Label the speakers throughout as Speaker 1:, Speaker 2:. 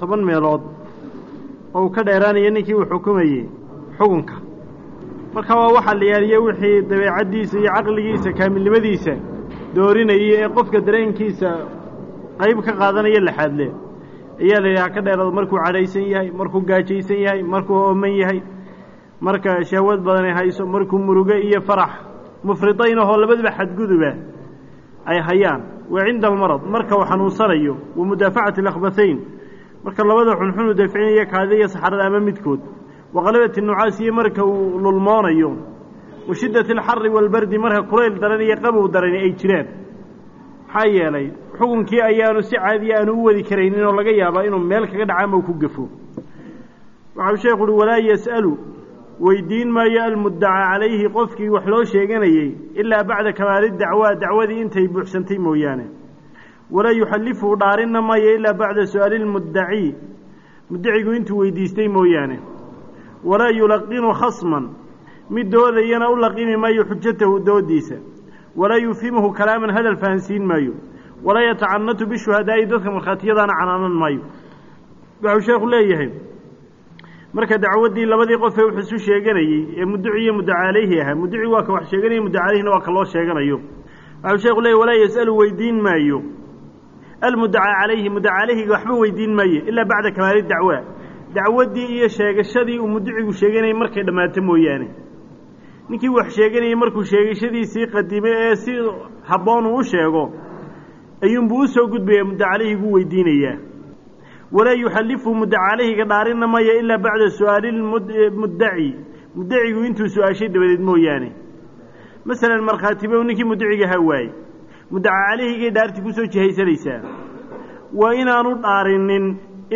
Speaker 1: toban meelood oo uu ka dheeraanaya ninkii uu xukumayey xukunka. Marka waa waxaa la yaaliye wixii dabeecaddiisa iyo caqligiisa kaamilnimadiisa doorinayay ee qofka dareenkiisa qayb ka qaadanaya laxaadle ayaa la yidhaha ka dheeraado markuu cadhaysan yahay markuu gaajaysan yahay markuu ooman yahay marka shahwad badani hayso markuu muruge iyo farax mufridayn ahoo labadaba xadguduba ay hayaan. Wa cinda almarad marka uu xanuunsanayo wa mudaafacati alakhbathayn marka labada xunxun uu daaficinaya kaadida iyo saxarada ama midkood wa qalabati nucaas iyo marka uu lulmoonayo wa shiddati alxari waalbardi marka kulayl daran iyo qabow darani ay jiraan. Maxaa yeelay xukunkii ayaanu si caadiya aanu u wadi karaynin oo laga yaabaa inuu meel kaga dhaca ama u ku gafo. Waxau sheekhu uhi walaa yas'alu weydiin maayo almuddacaa calayhi qofkii wax loo sheeganayey ilaa bacda kamaali dacwaa dacwadii intay buuxsantay mooyaane walaa yuxallifuhu dhaarinna maayo ilaa bacda su'aali lmuddacii muddacigu intuu weydiistay mooyaane walaa yulaqinu khasman mid doodayana u laqimi maayo xujatahu doodiisa. Walaa yufhimuhu kalaaman hadal fahansiin maayo. Walaa yatacanatu bishuhadaa'i dadka markhaatiyadaana canaanan maayo. Waxau sheekhu leeyahay marka dacwaddii labadii qof ee wax isu sheeganayey ee mudduci iyo muddaca calayhi ahaa mudduci waa ka wax sheeganaya muddaca calayhina waa ka loo sheeganayo. Waxau sheekhu leeyahy walaa yas'alu weydiin maayo almuddacaa calayhi muddaca calayhiga waxba weydiin maayo ilaa bacda kamaali dacwaa dacwaddii iyo sheegashadii uu mudducigu sheeganayay markay dhammaato mooyaane. Ninkii wax sheeganayay markuu sheegashadiisii qadimay ee si habboon uu u sheego ayuunbuu u soo gudbaya muddaca calayhigu weydiinayaa. Walaa yuxallifu muddaca calayhiga dhaarinna maya ilaa bacda su'aali muddaci. Muddacigu intuu su'aashay dabadeed mooyaane. Masalan markhaatibow ninkii muddaciga ahaa waaye muddaca calayhigay dhaartii ku soo jihaysanaysaa waa inaanu dhaarinin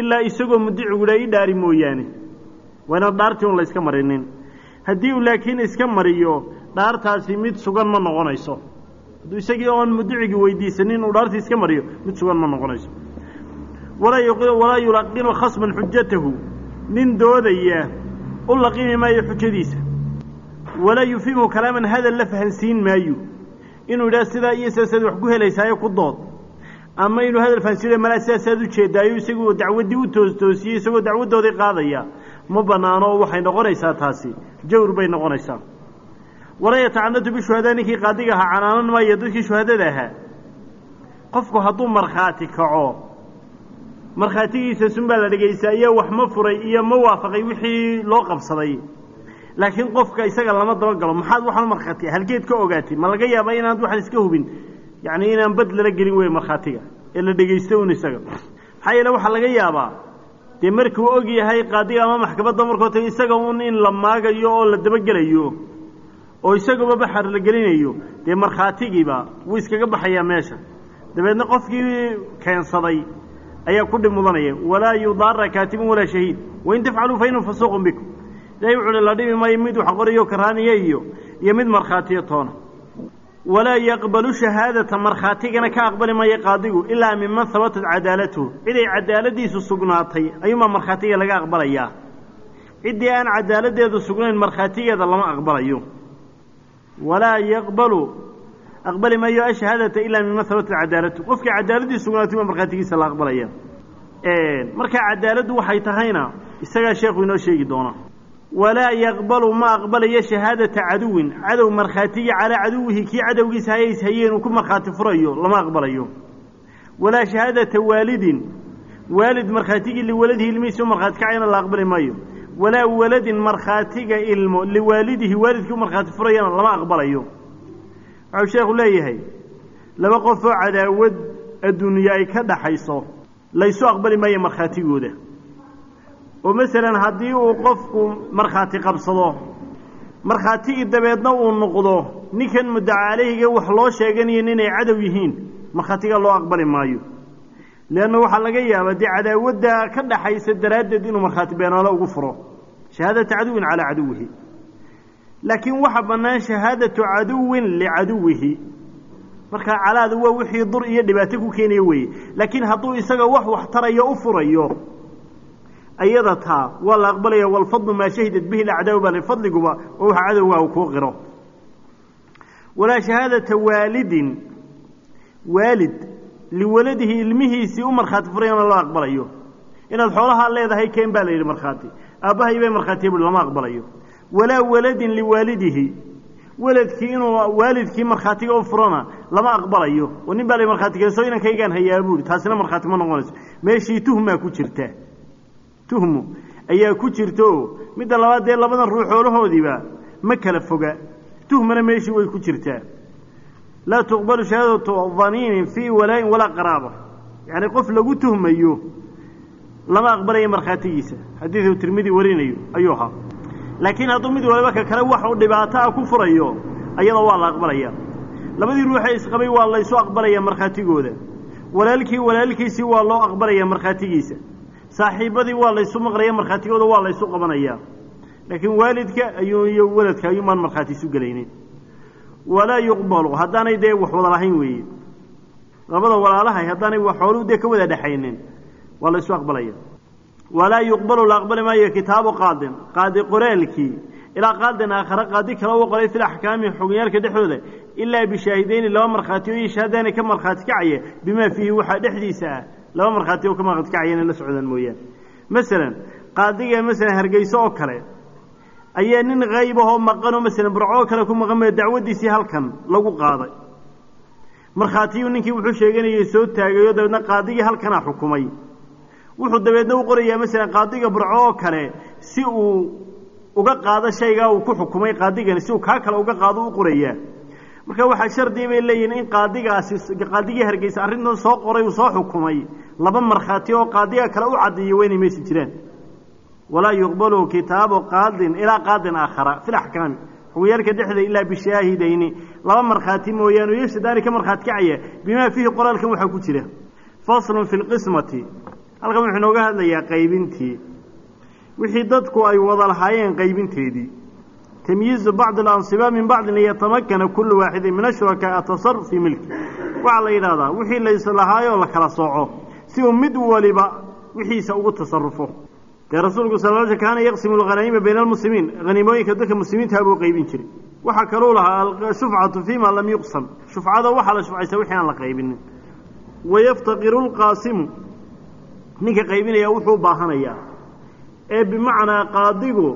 Speaker 1: ilaa isagoo muddacigu dha i dhaari mooyaane. Waa inaan dhaartii un layska marinin. Haddii uu laakiin iska mariyo dhaartaasi mid sugan ma noqonayso. Hadduu isagii oon muddacigii weydiisanin uu dhaartii iska mariyo mid sugan ma noqonayso. Walaa yulaqinu khasman xujatahu nin doodaya u laqimi maayo xujadiisa. Walaa yufhimhu kalaaman hadal la fahansiin maayo inuu idhaha sidaa iyo sidaasaad wax ku helaysaayo ku dood. Ama inuu hadal fahansiina malaa sidaasaad u jeedaayo isagoo dacwaddii u toostoosiyey isagoo dacwaddoodii qaadaya. Ma bannaano oo waxay noqonaysaa taasi. Jawr bay noqonaysaa. Walaa yatacanatu bishuhadaa ninkii qaadiga ahaa canaanan maayo dadkii shuhadada ahaa. Qofku hadduu markhaati kaco markhaatigiisa sunbaa la dhegaysaa iyo wax ma furay iyo ma waafaqay wixii loo qabsaday laakiin qofka isaga lama dabagalo. Maxaad waxaan markhaati? Halgeed ka ogaatay ma laga yaaba inaad waxaan iska hubin? Yacni inaan bad lala gelin wey markhaatiga ee la dhegaysto un isaga. Maxaa yeele waxaa laga yaabaa? Dee markuu og yahay qaadiga ama maxkamadda markoo taga isaga un in la maagayo oo la dabagelayo oo isaguba baxar la gelinayo dee markhaatigiiba wuu iskaga baxayaa meesha. Dabeedna qofkii keensaday ayaa ku dhib mudanaya walaa yudaara kaatibun walaa shahiid. Wain tafcaluu fa fasuuqun bikum ilahay wuxuu la dhibi maayo mid wax qorayo karaaniya iyo iyo mid markhaatiyo toona. Walaa yaqbalu shahaadata markhaatigana ka aqbali maayo qaadigu ilaa minman habatat cadaalatuhu. Ciday cadaaladiisu sugnaatay ayuunbaa markhaatiga laga aqbalayaa ciddii aan cadaaladdeedu sugnayn markhaatigeeda lama aqbalayo. Walaa yaqbalu aqbali maayo ashahaadata ilaa minman habatat cadaalatuhu. Qofkii cadaaladdiisu sugnaatay baa markhaatigiisa la aqbalaya markaa cadaaladdu waxay tahayna isagaa sheekhu inoo sheegi doona walaa yaqbalu ma aqbalayo shahaadata caduwin. Cadow markhaatigii calaa caduwihi kii cadowgiisa hayays hayeen uu ku markhaati furayo lama aqbalayo. Walaa shahaadata waalidin. Waalid markhaatigii liwaladihi ilmihiisi u markhaati kacayana la aqbali maayo. Walaa waladin markhaatiga ilmo liwaalidihi waalidkii u markhaati furayana lama aqbalayo. Waxau sheekhu leeyahay laba qof oo cadaawad adduunye ay ka dhaxayso laysu aqbali maayo markhaatigooda oo masalan haddii uu qofku markhaati qabsado markhaatigii dabeedna uu noqdo ninkan muddaca calayhiga wax loo sheeganayo inay cadow yihiin markhaatiga loo aqbali maayo. Leanna waxaa laga yaabaa dee cadaawadda ka dhaxaysa daraaddeed inuu markhaati beenaalo ugu furo shahaadata caduwin calaa caduwihi. Laakiin waxaa bannaan shahaadatu caduwin licaduwihi. Markaa calaadu waa wixii dur iyo dhibaato ku keenaya weeye. Laakiin hadduu isaga wax wax tarayo u furayo ayada taa waa la aqbalaya walfadlu maa shahidat bihi lacdaa baa fadliguba oo waxa cadowgaa uu kuu qiro. Walaa shahaadata waalidin waalid liwaladihi ilmihiisii u markhaati furayana loo aqbalayo. Inaad xoolahaa leedahay keen baa la yidhi markhaati. Aabbahay bay markhaatiya bui lama aqbalayo. Walaa waladin liwaalidihi weladkii inuu waalidkii markhaatiga u furana lama aqbalayo. Oo nin baa la markhaati keenso inankaygaan hayaa buuri taasina markhaati ma noqonayso. Meeshii tuhmaa ku jirta tuhmu ayaa ku jirta oo midda labaad dee labadan ruux xoolahoodiiba ma kala foga. Tuhmana meeshii way ku jirtaa. Laa tuqbalu shahaadatu daniinin fii walaayin walaa qaraaba yacni qof lagu tuhmayo lama aqbalayo markhaatigiisa. Xadiiduu tirmidi warinayo ayuu ahaa. Laakiin hadduu mid waliba ka kale wax uu dhibaato ah ku furayo ayadoo waa la aqbalaya. Labadii ruuxee isqabay waa laysu aqbalaya markhaatigooda walaalkii walaalkiisii waa loo aqbalaya markhaatigiisa saaxiibadii waa laysu maqlaya markhaatigooda waa laysu qabanaya. Laakiin waalidka ayuu iyo waladka ayuumaan markhaati isu gelaynin. Walaa yuqbalu haddaanay dee wax wada lahayn weeye. Labada walaalahay haddaanay xooluu dee ka wada dhexaynin waa laysu aqbalaya. Walaa yuqbalu la aqbali maayo kitaabu qaadin qaadi qoraalkii ilaa qaadin aakhare qaadi kale u qoray fil axkaami xugiyaalka dhexdooda. Ilaa bishaahideyni laba markhaati oo yashhadaani ka markhaati kacaya bimaa fiihi waxaa dhexdiisa ah laba markhaati oo ka markhaati kacaya inay la socdaan mooyaane. Masalan qaadiga masalan hargeyso oo kale ayaa nin hayb ahoo maqanoo masalan burcoo kale ku maqan maya dacwaddiisii halkan lagu qaaday. Markhaatiyuu ninkii wuxuu sheeganayay soo taagayo dabeedna qaadigii halkanaa xukumay. Wuxuu dabeedna u qorayaa masalan qaadiga burco oo kale si uu uga qaado shaygaa uu ku xukumay qaadigani si uu kaa kale uga qaado u qorayaa marka waxaa shardiya bay leeyihiin in qaadigaasi qaadigii hargeysa arrintan soo qoray uu soo xukumay. Laba markhaati oo qaadiga kale u caddeeya waa inay meesha jiraan. Walaa yuqbalu kitaabu qaadin ilaa qaadin aakhara fi laxkaami xuguyaalka dhexda ilaa bishaahidayni laba markhaati mooyaane o yashadaani ka markhaati kacaya bimaa fiihi qoraalkan waxaa ku jira. Faslun fi lqismati halkan wuxuu inooga hadlayaa qaybintii. Wixii dadku ay wada lahaayeen qaybinteedii tamyiizu bacdi alansiba min bacdin liyatamakana kullu waaxidin min ashurakaa atasaruf fii milki. Waxaa la yidhahdaa wixii layslahaayoo la kala sooco. Si uu mid waliba wixiisa ugu tasarufo dee rasuulku sal kaana yaqsimu alghanaa'ima bayna almuslimiin haniimooyinka dadka muslimiintaa buu qaybin jiray. Waxaa kaluu lahaa ashufcatu fiima lam yuqsam. Shufcada waxaa la shufcaysa wixii aan la qaybinin wayaftaqiru lqaasimu ninka qaybinaya wuxuu baahanayaa. Ee bimacnaa qaadigu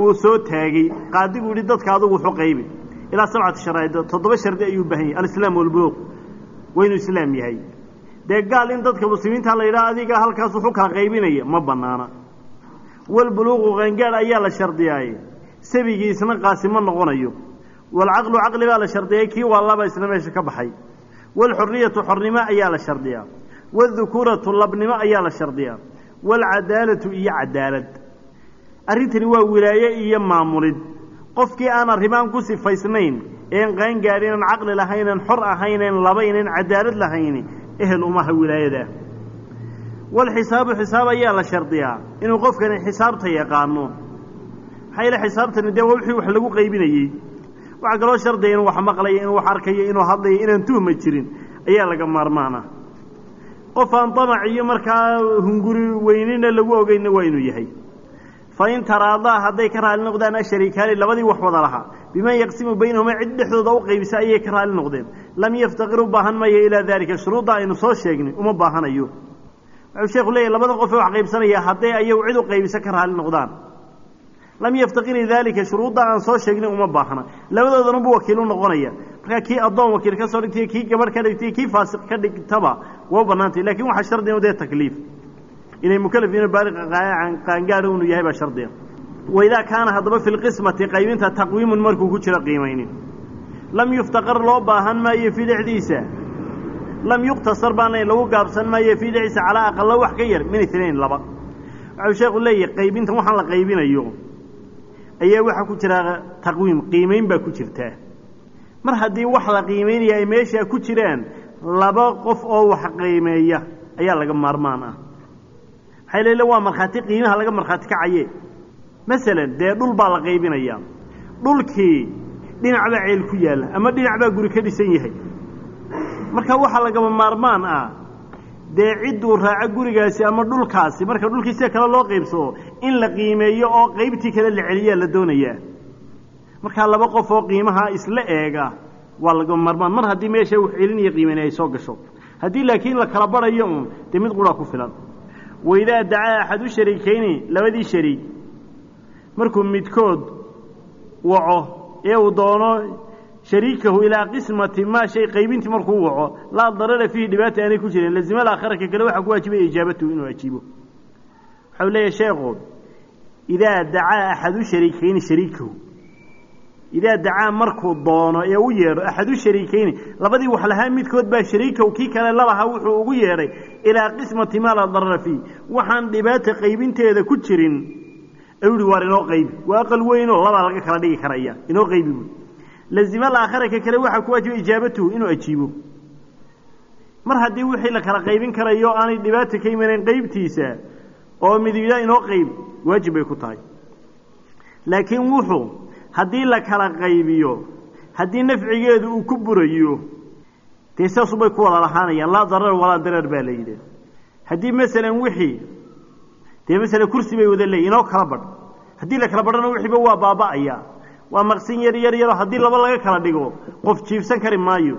Speaker 1: uu soo taagay qaadigu yihi dadka adugu wuxuu qaybi. Ilaa sabcati sharaa'id toddoba shardi ayuu baahan yahay alislaam walbuluuq waa inuu islaam yahay. Dee gaal in dadka muslimiinta la yidhaha adiga halkaas wuxuu kala qaybinaya ma banaana walbuluuqu qaangaadh ayaa la shardiyaaye sabigiisna qaasi ma noqonayo. Walcaqlu caqli baa la shardiyay kii waa laba isna meesha ka baxay. Walxuriyatu xornimo ayaa la shardiyaa. Wاdukuuratu labnimo ayaa la shardiyaa. Wاlcadaalatu iyo cadaalad arrintani waa wilaaye iyo maamulid qofkii aan arrimaan ku sifaysnayn een qaangaadhin aan caqli lahaynen xor ahaynen labaynen cadaalad lahayni ehel umaha wilaayadaa walxisaabu xisaab ayaa la shardiyaa inuu qofkani xisaabta yaqaano. Maxaa yeele xisaabtani dee waa wixii wax lagu qaybinayey waxaa kaloo shardiya inuu wax maqlayo inuu wax arkayo inuu hadlayo inaan tuhma jirin ayaa laga maarmaana. Qof aan damac iyo markaa hunguri weynina lagu ogeyna waa inuu yahay fa in taraadaa hadday ka raali noqdaan ashariikaani labadii wax wada lahaa biman yaqsimu baynahuma cid dhexdooda u qaybisa ayay ka raali noqdeen lam yaftaqir u baahan mayo ilaa daalika shuruudda aynu soo sheegnay uma baahanayo wuxuu sheekhu leeyahy labadan qof ee wax qaybsanaya hadday ayagu cid u qaybisa ka raali noqdaan lam yaftaqiri daalika shuruudda aan soo sheegnay uma baahna labadoodanunbu wakiilu noqonaya markaa kii addoon wakiil ka soo dhigtay kii gabadh ka dhigtay kii faasiq inay baaliq qaangaadho unu yahay baa shardiga waidaa kaana haddaba fi lqismati qaybinta taqwiimun markuu ku jiro qiimaynin. Lam yuftaqar loo baahan maayo fii dhexdiisa lam yuqtasar baana lagu gaabsan maayo fii dhexdiisa calaa aqala wax ka yar min itnayn laba. Waxau sheekhu leeyahay qaybintan waxaan la qaybinayo ayaa waxaa ku jira taqwiim qiimayn baa ku jirtaa mar haddii wax la qiimaynaya ay meeshaa ku jiraan laba qof oo wax qiimeeya ayaa laga maarmaan ah maxay leele waa markhaati qiimaha laga markhaati kacaye. Masalan dee dhul baa la qaybinayaa. Dhulkii dhinac baa ceel ku yaalla ama dhinac baa guri ka dhisan yahay. Marka waxaa lagama maarmaan ah dee cidduu raaco gurigaasi ama dhulkaasi marka dhulkii sida kale loo qaybsado in la qiimeeyo oo qaybtii kale la celiyaa la doonayaa. Markaa laba qof oo qiimaha isla eega waa lagama maarmaan. Mar haddii meesha wax celin iyo qiimeyn ay soo gasho. Haddii laakiin la kala barayo un dee mid quraa ku filan waidaa dacaa axadu shariikayni labadii shariik. Markuu midkood waco ee uu doono shariikahu ilaa qismati maa shay qaybintii markuu waco laa darara fiihi dhibaata aanay ku jirin. Lazima alaakhara ka kale waxaa ku waajibaya ijaabatuhu inuu ajiibo waxau leeyahay sheekhu idaa dacaa axadu shariikayni shariikahu idaa dacaa markuu doono ee u yeedho axadu shariikayni labadii wax lahaa midkood baa shariikahu kii kale lalahaa wuxuu ugu yeedhay ilaa qismati maa laa darara fiih waxaan dhibaata qaybinteeda ku jirin ayuu waar inoo qaybi waa aqal weynoo labaa laga kala dhigi karaya inoo qaybi buui lazima alaakhara ka kale waxaa ku waajiba ijaabatuhu inuu ajiibo mar haddii wixii la kala qaybin karayo aanay dhibaata ka imanayn qaybtiisa oo midigda inoo qayb waajib bay ku tahay laakiin wuxuu haddii la kala qaybiyo haddii nafcigeedu uu ku burayo dee saasubay ku wada lahaanayaan laa darar walaa darar baa la yidhi. Haddii masalan wixii dee masalan kursi bay wada leeyihiin inoo kala badh. Haddii la kala badhana wixiiba waa baaba'aya. Waa maqsin yar yar yaroo haddii laba laga kala dhigo qof jiifsan kari maayo.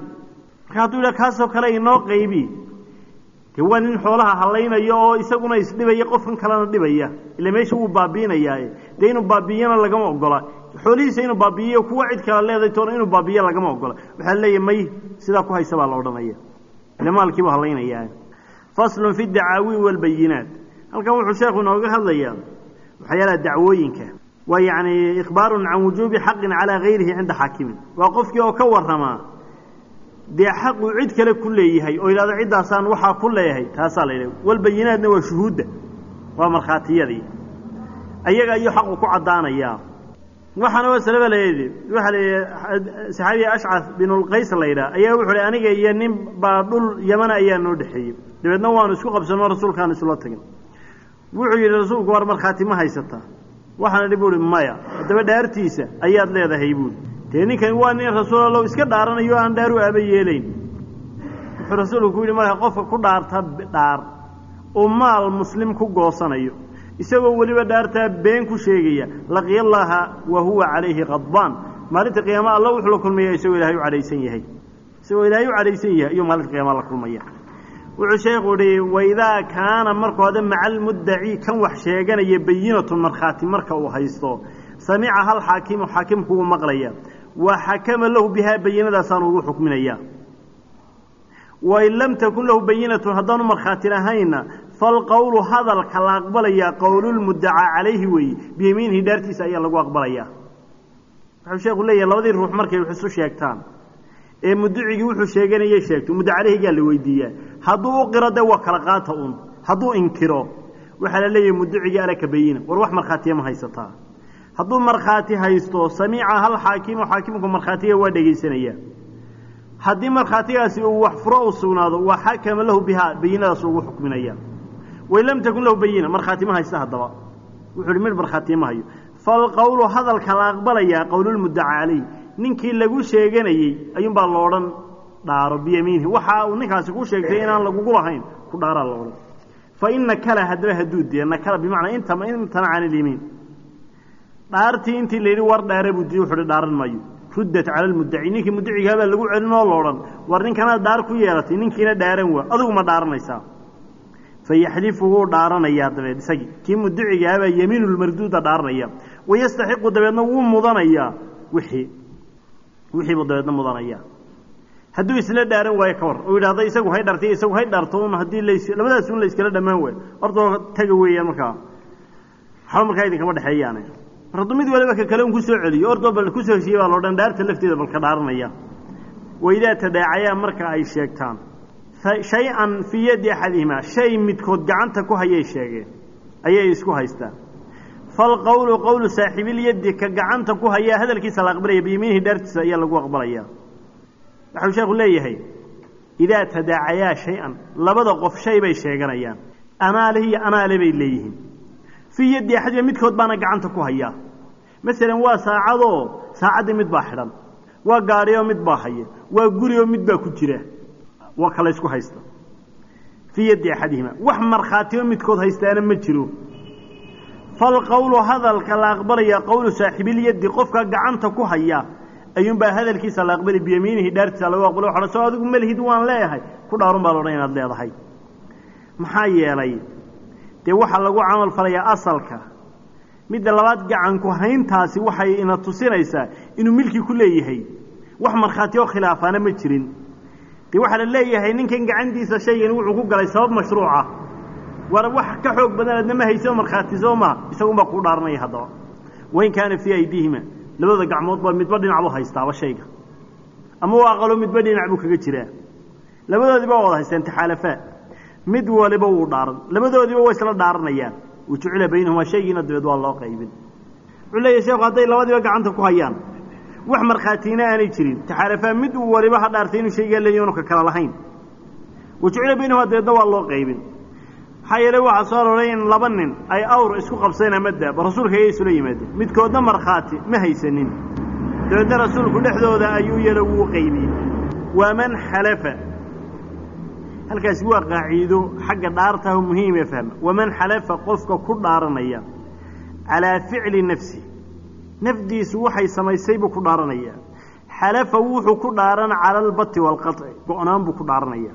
Speaker 1: Marka hadduu yidhaha kaasoo kale inoo qaybi. Dee waa nin xoolaha hallaynayo oo isaguna isdhibaya qofkan kalena dhibaya. Ila meesha wuu baabi'inayaa. Dee inuu baabi'iyana lagama ogola xoolihiisa inuu baabi'iyo kuwa cid kala leeday toona inuu baabi'iyo lagama ogola. Waxaa leeyahy may sidaa ku haysa baa la odhanaya. Ile maalkiibuu hallaynayaa faslun fi dacaawi walbayinaat halkan wuxuu sheekhu inooga hadlayaa waxyaalaha dacwooyinka. Waa yacni ikhbaarun can wujuubi xaqin calaa gayrihi cinda xaakimin. Waa qofkii oo ka warramaa dee xaquu cid kale ku leeyahay oo yidhahdo ciddaasaan waxaa ku leeyahay taasaa la yidhaha walbayinaadna waa shuhuudda waa markhaatiyadii. Ayaga ayuu xaqu ku caddaanayaa waxaana waslaba layidhi waxaa la yidhi saxaabiga ashcaf binulqays la yidhaha ayaa wuxuu hi aniga iyo nin baa dhul yamana ayaa noo dhexeeyey. Dabeedna waanu isku qabsanoo rasuulkaan isula tagin wuxuu yidhi rasuulku war markhaati ma haysataa waxaana dhi buuhi maya haddaba dhaartiisa ayaad leedahay buuhi dee ninkani waa nin rasuul allow iska dhaaranayo aan dhaar u aaba yeelayn. Wuxuu rasuulku ku yidhi marka qofka ku dhaarta dhaar uu maal muslim ku goosanayo isagoo weliba dhaartaa been ku sheegaya laqiya allaaha wa huwa calayhi qadbaan maalinta qiyaama alla wuxuu la kulmaya isagoo ilaahay u cadhaysan yahay. Isagoo ilaahay u cadhaysan yahay ayuu maalinta qiyaama la kulmaya. Wuxuu sheekhu ihi waidaa kaana markuu hada maca almuddaci kan wax sheeganaya bayinatun markhaati marka uu haysto. Samica hal xaakimu xaakimku wuu maqlaya. Wa xakama lahu bihaa bayinadaasaanu ugu xukminaya. Wain lam takun lahu bayinatun haddaanu markhaati lahayna falqowlu hadalka la aqbalayaa qowlulmuddacaa calayhi weeye biyamiinihi dhaartiisa ayaa lagu aqbalayaa wuxuu sheekhu leeyahay labadii ruux markay wax sheegtaan ee mudducigii wuxuu sheeganayay sheegto calayhigaa la weydiiyaa hadduu u qiro dee waa kala qaata un hadduu inkiro waxaa la leeyahay mudducigii alaka bayina war wax markhaatiya ma haysataa hadduu markhaati haysto samiica hal xaakimu xaakimku markhaatiga waa dhegaysanaya haddii markhaatigaasi uu wax furo u sugnaado waa lahu bihaa bayinadaas ugu xukminaya wain lam takun lahu bayina markhaati ma haysta haddaba. Wuxuu uhi mid markhaatiya ma hayo. Falqowlu hadalka la aqbalayaa qowlulmuddaca calayh ninkii lagu sheeganayey ayuunbaa loodhan dhaaro biyamiinihi waxa uu ninkaasi ku sheegtay inaan lagugu lahayn ku dhaaraa la odhan fa in nakala haddaba hadduu diya nakala bimacnaa imtanaca can ilyamiin dhaartii intii la war dhaare buu diiy wuxu uhi dhaaran maayo. Ruddat cala almuddaci. Ninkii muddacigaabaa lagu celin oo war ninkanaad dhaar ku yeelatay ninkiina dhaaran waa. Adigu ma dhaaranaysaa fa yaxlifu wuu dhaaranayaa dabeed isagii kii muddacigaabaa yamiinulmarduuda dhaaranaya wayastaxiqu dabeedna wuu mudanayaa wixii wixii buu dabeedna mudanaya hadduu isla dhaaran waayo ka war uu yidhahda isagu hay dhartay isagu hay dharto un haddii las labadaas un la dhammaan waayo hortoo taga weeyaan markaa waxba markaa idinkama dhexeeyaane mar mid waliba ka kale un ku soo celiyo ortoo bal ku soo heshiiye baa loodhan dhaarta lafteeda balka dhaaranaya waidaa tadaacayaa marka ay sheegtaan shay-an fii yaddi axadihimaa shay midkood gacanta ku hayay sheegeen. Ayay isku haystaan. Falqowlu qowlu saaxiibilyaddi ka gacanta ku hayaa hadalkiisa la aqbalaya biyamiinihi dhaartiisa ayaa lagu aqbalaya. Waxau sheekhu leeyahay idaa tadaacayaa shay-an labada qof shay bay sheeganayaan. Anaalihi iyo anaale bay leeyihiin. Fii yaddi axadiba midkood baana gacanta ku hayaa masalan waa saacadoo saacaddii mid baa xidhan waa gaadhiyoo mid baa haya waa gurioo mid baa ku jira waa kala ysku haysta fii yaddi axadihima. Wax markhaatiyo midkood haystaana ma jiro. Falqowlu hadalka la aqbalaya qowlu saaxiibilyaddi qofka gacanta ku haya ayuunbaa hadalkiisa la aqbali biyamiinihi dhaartiisa lagu aqbalo. Waxa soo adigu malhid waan leeyahay. Ku dhaarun baa loodhan inaad leedahay. Maxaa yeelay? Dee waxaa lagu camal falayaa asalka. Midda labaad gacanku hayntaasi waxay ina tusinaysaa inuu milki ku leeyahay. Wax markhaati oo khilaafaana ma jirin dee waxaa la leeyahay ninkan gacantiisa shaygani wuxuu ku galay sabab mashruuca war wax ka xoog badan adna ma hayso markhaati soo maa isagunbaa kuu dhaaranaya haddaba wain kaana fii aydiihima labada gacmoodba midba dhinac buu haystaaba shayga. Ama u aqalo midba dhinac buu kaga jiraa. Labadoodiiba waa wada haysteen taxaalafaa mid waliba wuu dhaaran labadoodiiba way isla dhaaranayaan wajucila baynahumaa shaygiina dabeed waa loo qaybin. Wuxuu leeyahy hadday labadiiba gacanta ku hayaan wax markhaatiina aanay jirin. Taxaalafaa mid waliba ha inuu shaygaa leeyahy anu ka kala lahayn. Wajucila baynahumaa dabeedna waa loo qaybin. Maxaa yeelay waxaa soo aroray in laba nin ay awr isku qabseen ama daaba rasuulka ayay isula yimaadeen. Midkoodna markhaati ma haysanin. Dabeedna rasuulku dhexdooda ayuu yelo wuu qaybiyey. Waman xalafa. Halkaasi waa qaaciido xagga dhaartaah muhiimee fahma. Waman xalafa qofka ku dhaaranaya. Calaa ficli nafsi nafdiisu waxay samaysay buu ku dhaaranayaa xalafa wuxuu ku dhaaran cala albati waalqaci go-naan buu ku dhaaranaya.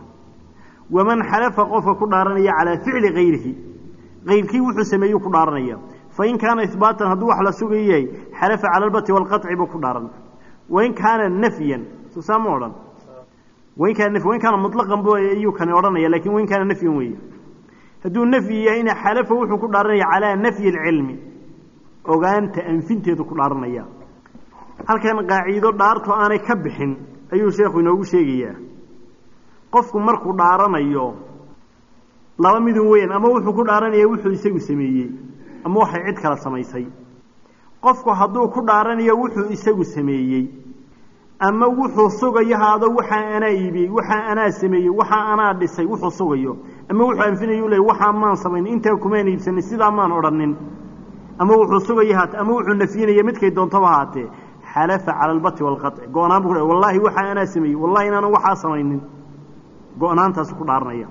Speaker 1: Waman xalafa qofka ku dhaaranaya calaa ficli hayrihi kayrkii wuxuu sameeyuu ku dhaaranaya. Fain kaana ihbaatan hadduu wax la sugan yahay xalafa cala albati waalqaci buu ku dhaaran. Wain kaana nafyan susaa ma odhan? Wain kaana wain kaana mutlaqan bu ayuu kani odhanaya laakiin wain kaana nafyan weeye. Hadduu nafyi yahay xalafa wuxuu ku dhaaranaya calaa nafyi alcilmi ogaanta anfinteedu ku dhaaranaya. Halkan qaaciido dhaartu aanay ka bixin ayuu sheekhu inoogu sheegayaa. Qofku markuu dhaaranayo laba midun weyn ama wuxuu ku dhaaranaya wuxuu isagu sameeyey ama waxay cid kala samaysay. Qofku hadduu ku dhaaranayo wuxuu isagu sameeyey ama wuxuu sugayo haado waxaa anaa iibiyey waxaa anaa sameeyey waxaa anaa dhisay wuxuu sugayo. Ama wuxuu anfinayo u leey waxaa maan samayn intaa kumaan iibsanin sidaa maan odhanin ama wuxuu sugayo haate ama wuxuu nafyinaya midkay doontaba haatee xalafa cala albati waalqaطci go-naan bu ku wallaahi waxaa anaa sameeyey wallahi inaanan waxaa samaynin. Go-naantaasu ku dhaaranaya.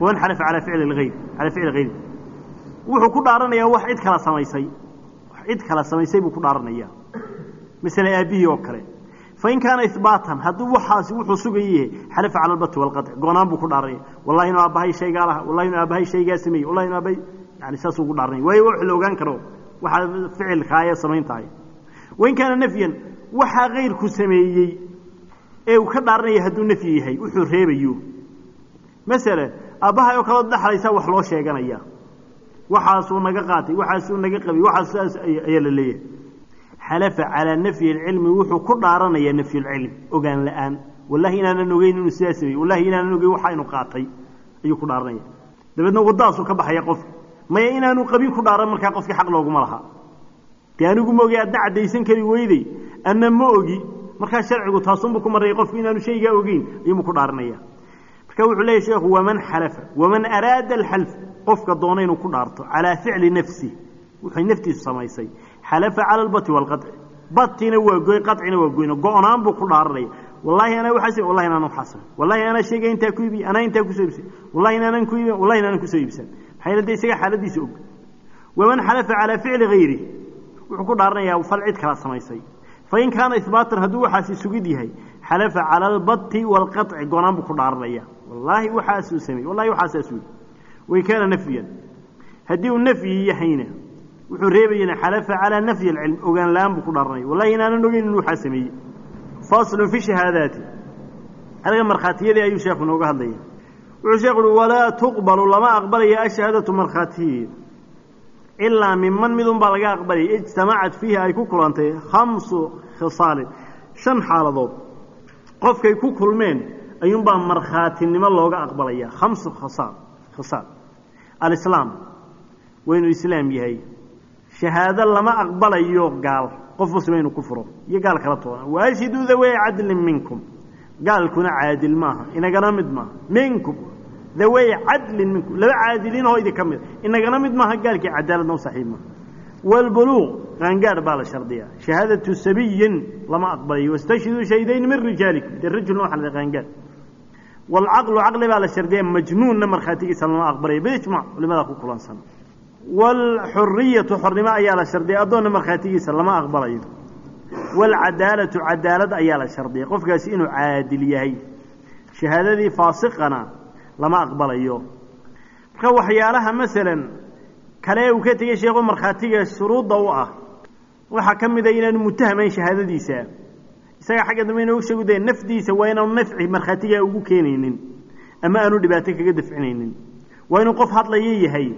Speaker 1: Waman xalafa calaa ficli hayr calaa ficli hayri wuxuu ku dhaaranayaa wax cid kala samaysay. Wax cid kala samaysay buu ku dhaaranaya. Masala aabbihii oo kale. Fain kaana ihbaatan hadduu waxaasi wuxuu sugayo yahay xalafa cala albati waalqaطci go-naan buu ku dhaaranaya wallahi inuu aabbahay shaygaa laha wallahi inuu aabbahay shaygaa sameeyey wallahi inu aabbahay yani saasuu ku dhaaranaya waayo wax la ogaan karo waxaa ficilkaaya samayn tahay. Wain kaana nafyan waxaa kayrku sameeyey ee uu ka dhaaranaya hadduu nafyi yahay wuxuu reebayo masala aabbahay oo kaloo dhexlaysaa wax loo sheeganaya. Waxaasuu naga qaatay waxaasuu naga qabay waxaas saas ayaa la leeyahay. Xalafa calaa nafyi alcilmi wuxuu ku dhaaranayaa nafyulcilm ogaan la'aan wallahi inaanan ogeyn inuu sidaa sameeyey wallahi inaanan ogeyn waxaa inu qaatay ayuu ku dhaaranaya. Dabeedna waddadaasuu ka baxaya qofka maya inaanu qabin ku dhaaran markaa qofkii xaq looguma laha dee anigu ma ogi adna caddaysan kari weyday anna ma ogi markaa sharcigu taasunbuu ku maraya qofku inaanu shaygaa ogeyn ayuunbu ku dhaaranaya marka wuxuu leeyahy sheekhu waman xalafa waman araada alxalf qofka doona inuu ku dhaarto calaa ficli nafsi wuxay naftiisu samaysay. Xalafa cala albati waalqaطci batina waa goy qacina waa goyno go-naan buu ku dhaaranaya wallahi anaa waxaa samey wallahi inaanan waxaa samey wallahi anaa shayga intaa ku iibiye anaa intaa ku soo iibsan wallahi inaanan ku iibin wallahi inaanan ku soo iibsan maxaa de isaga xaaladiisa og. Waman xalafa calaa ficli hayri wuxuu ku dhaaranayaa fal cid kala samaysay. Fain kaana ihbaatan hadduu waxaasi sugid yahay xalafa cala albati waalqaطci go-naan buu ku dhaaranaya wallaahi waxaasuu samey wallahi waxaasaasuu wain kaana nafyan haddii uu nafyi yahayna wuxuu reebayana xalafa calaa nafyi alcilm ogaan la'aan buu ku dhaaranaya wallahi inaanan ogeyn inu waxaa sameeyey. Faslun fi shahaadaati. Adaga markhaatiyadii ayuu sheekhu nooga hadlaya wuxuu sheekhu uhi walaa tuqbalu lama aqbalaya ashahaadatu markhaatiyi ilaa miman midun baa laga aqbalaya ijtamacat fiihi ay ku kulantay khamsu khisaalin shan xaaladood qofkay ku kulmeen ayuunbaa markhaatinimo looga aqbalaya khamsu khisaal khisaal alislaam waa inuu islaam yahay shahaado lama aqbalayo gaal qof muslima inuu ku furo iyo gaal kala toona waashhiduu dawey cadlin minkum gaalkuna caadil maaha mid dawey cadlin minkum laba caadiliin oo idinka mid inagana mid maaha gaalkii cadaaladna u saxiib maaha waalbuluuq qaangaar baa la shardiyaa. Shahaadatu sabiyin lama aqbalayo wastashhiduu shahidayn min rijaalikum dee rajulna waxa la qaangaar. Waalcaqlu caqli baa la shardiyaa majnuunna markhaatigiisa lama aqbalayo biijmac culimadaa ku kulansan. Waalxuriyatu xornimo ayaa la shardiyay addoonna markhaatigiisa lama aqbalayo waalcadaalatu cadaalad ayaa la shardiyay qofkaasi inuu caadil yahay. Shahaadadii faasiqana lama aqbalayo. Marka waxyaalaha masalan kale uu ka tegey sheekhu markhaatiga shuruudda u ah. Waxaa ka mid a inaanu mutahamayn shahaadadiisa. Isagaa xagga dambe inoogu sheegu daya nafdiisa waa inaanu nafci markhaatigaa ugu keenaynin ama aanu dhibaato kaga dafcinaynin. Waa inuu qof hadlaya yahay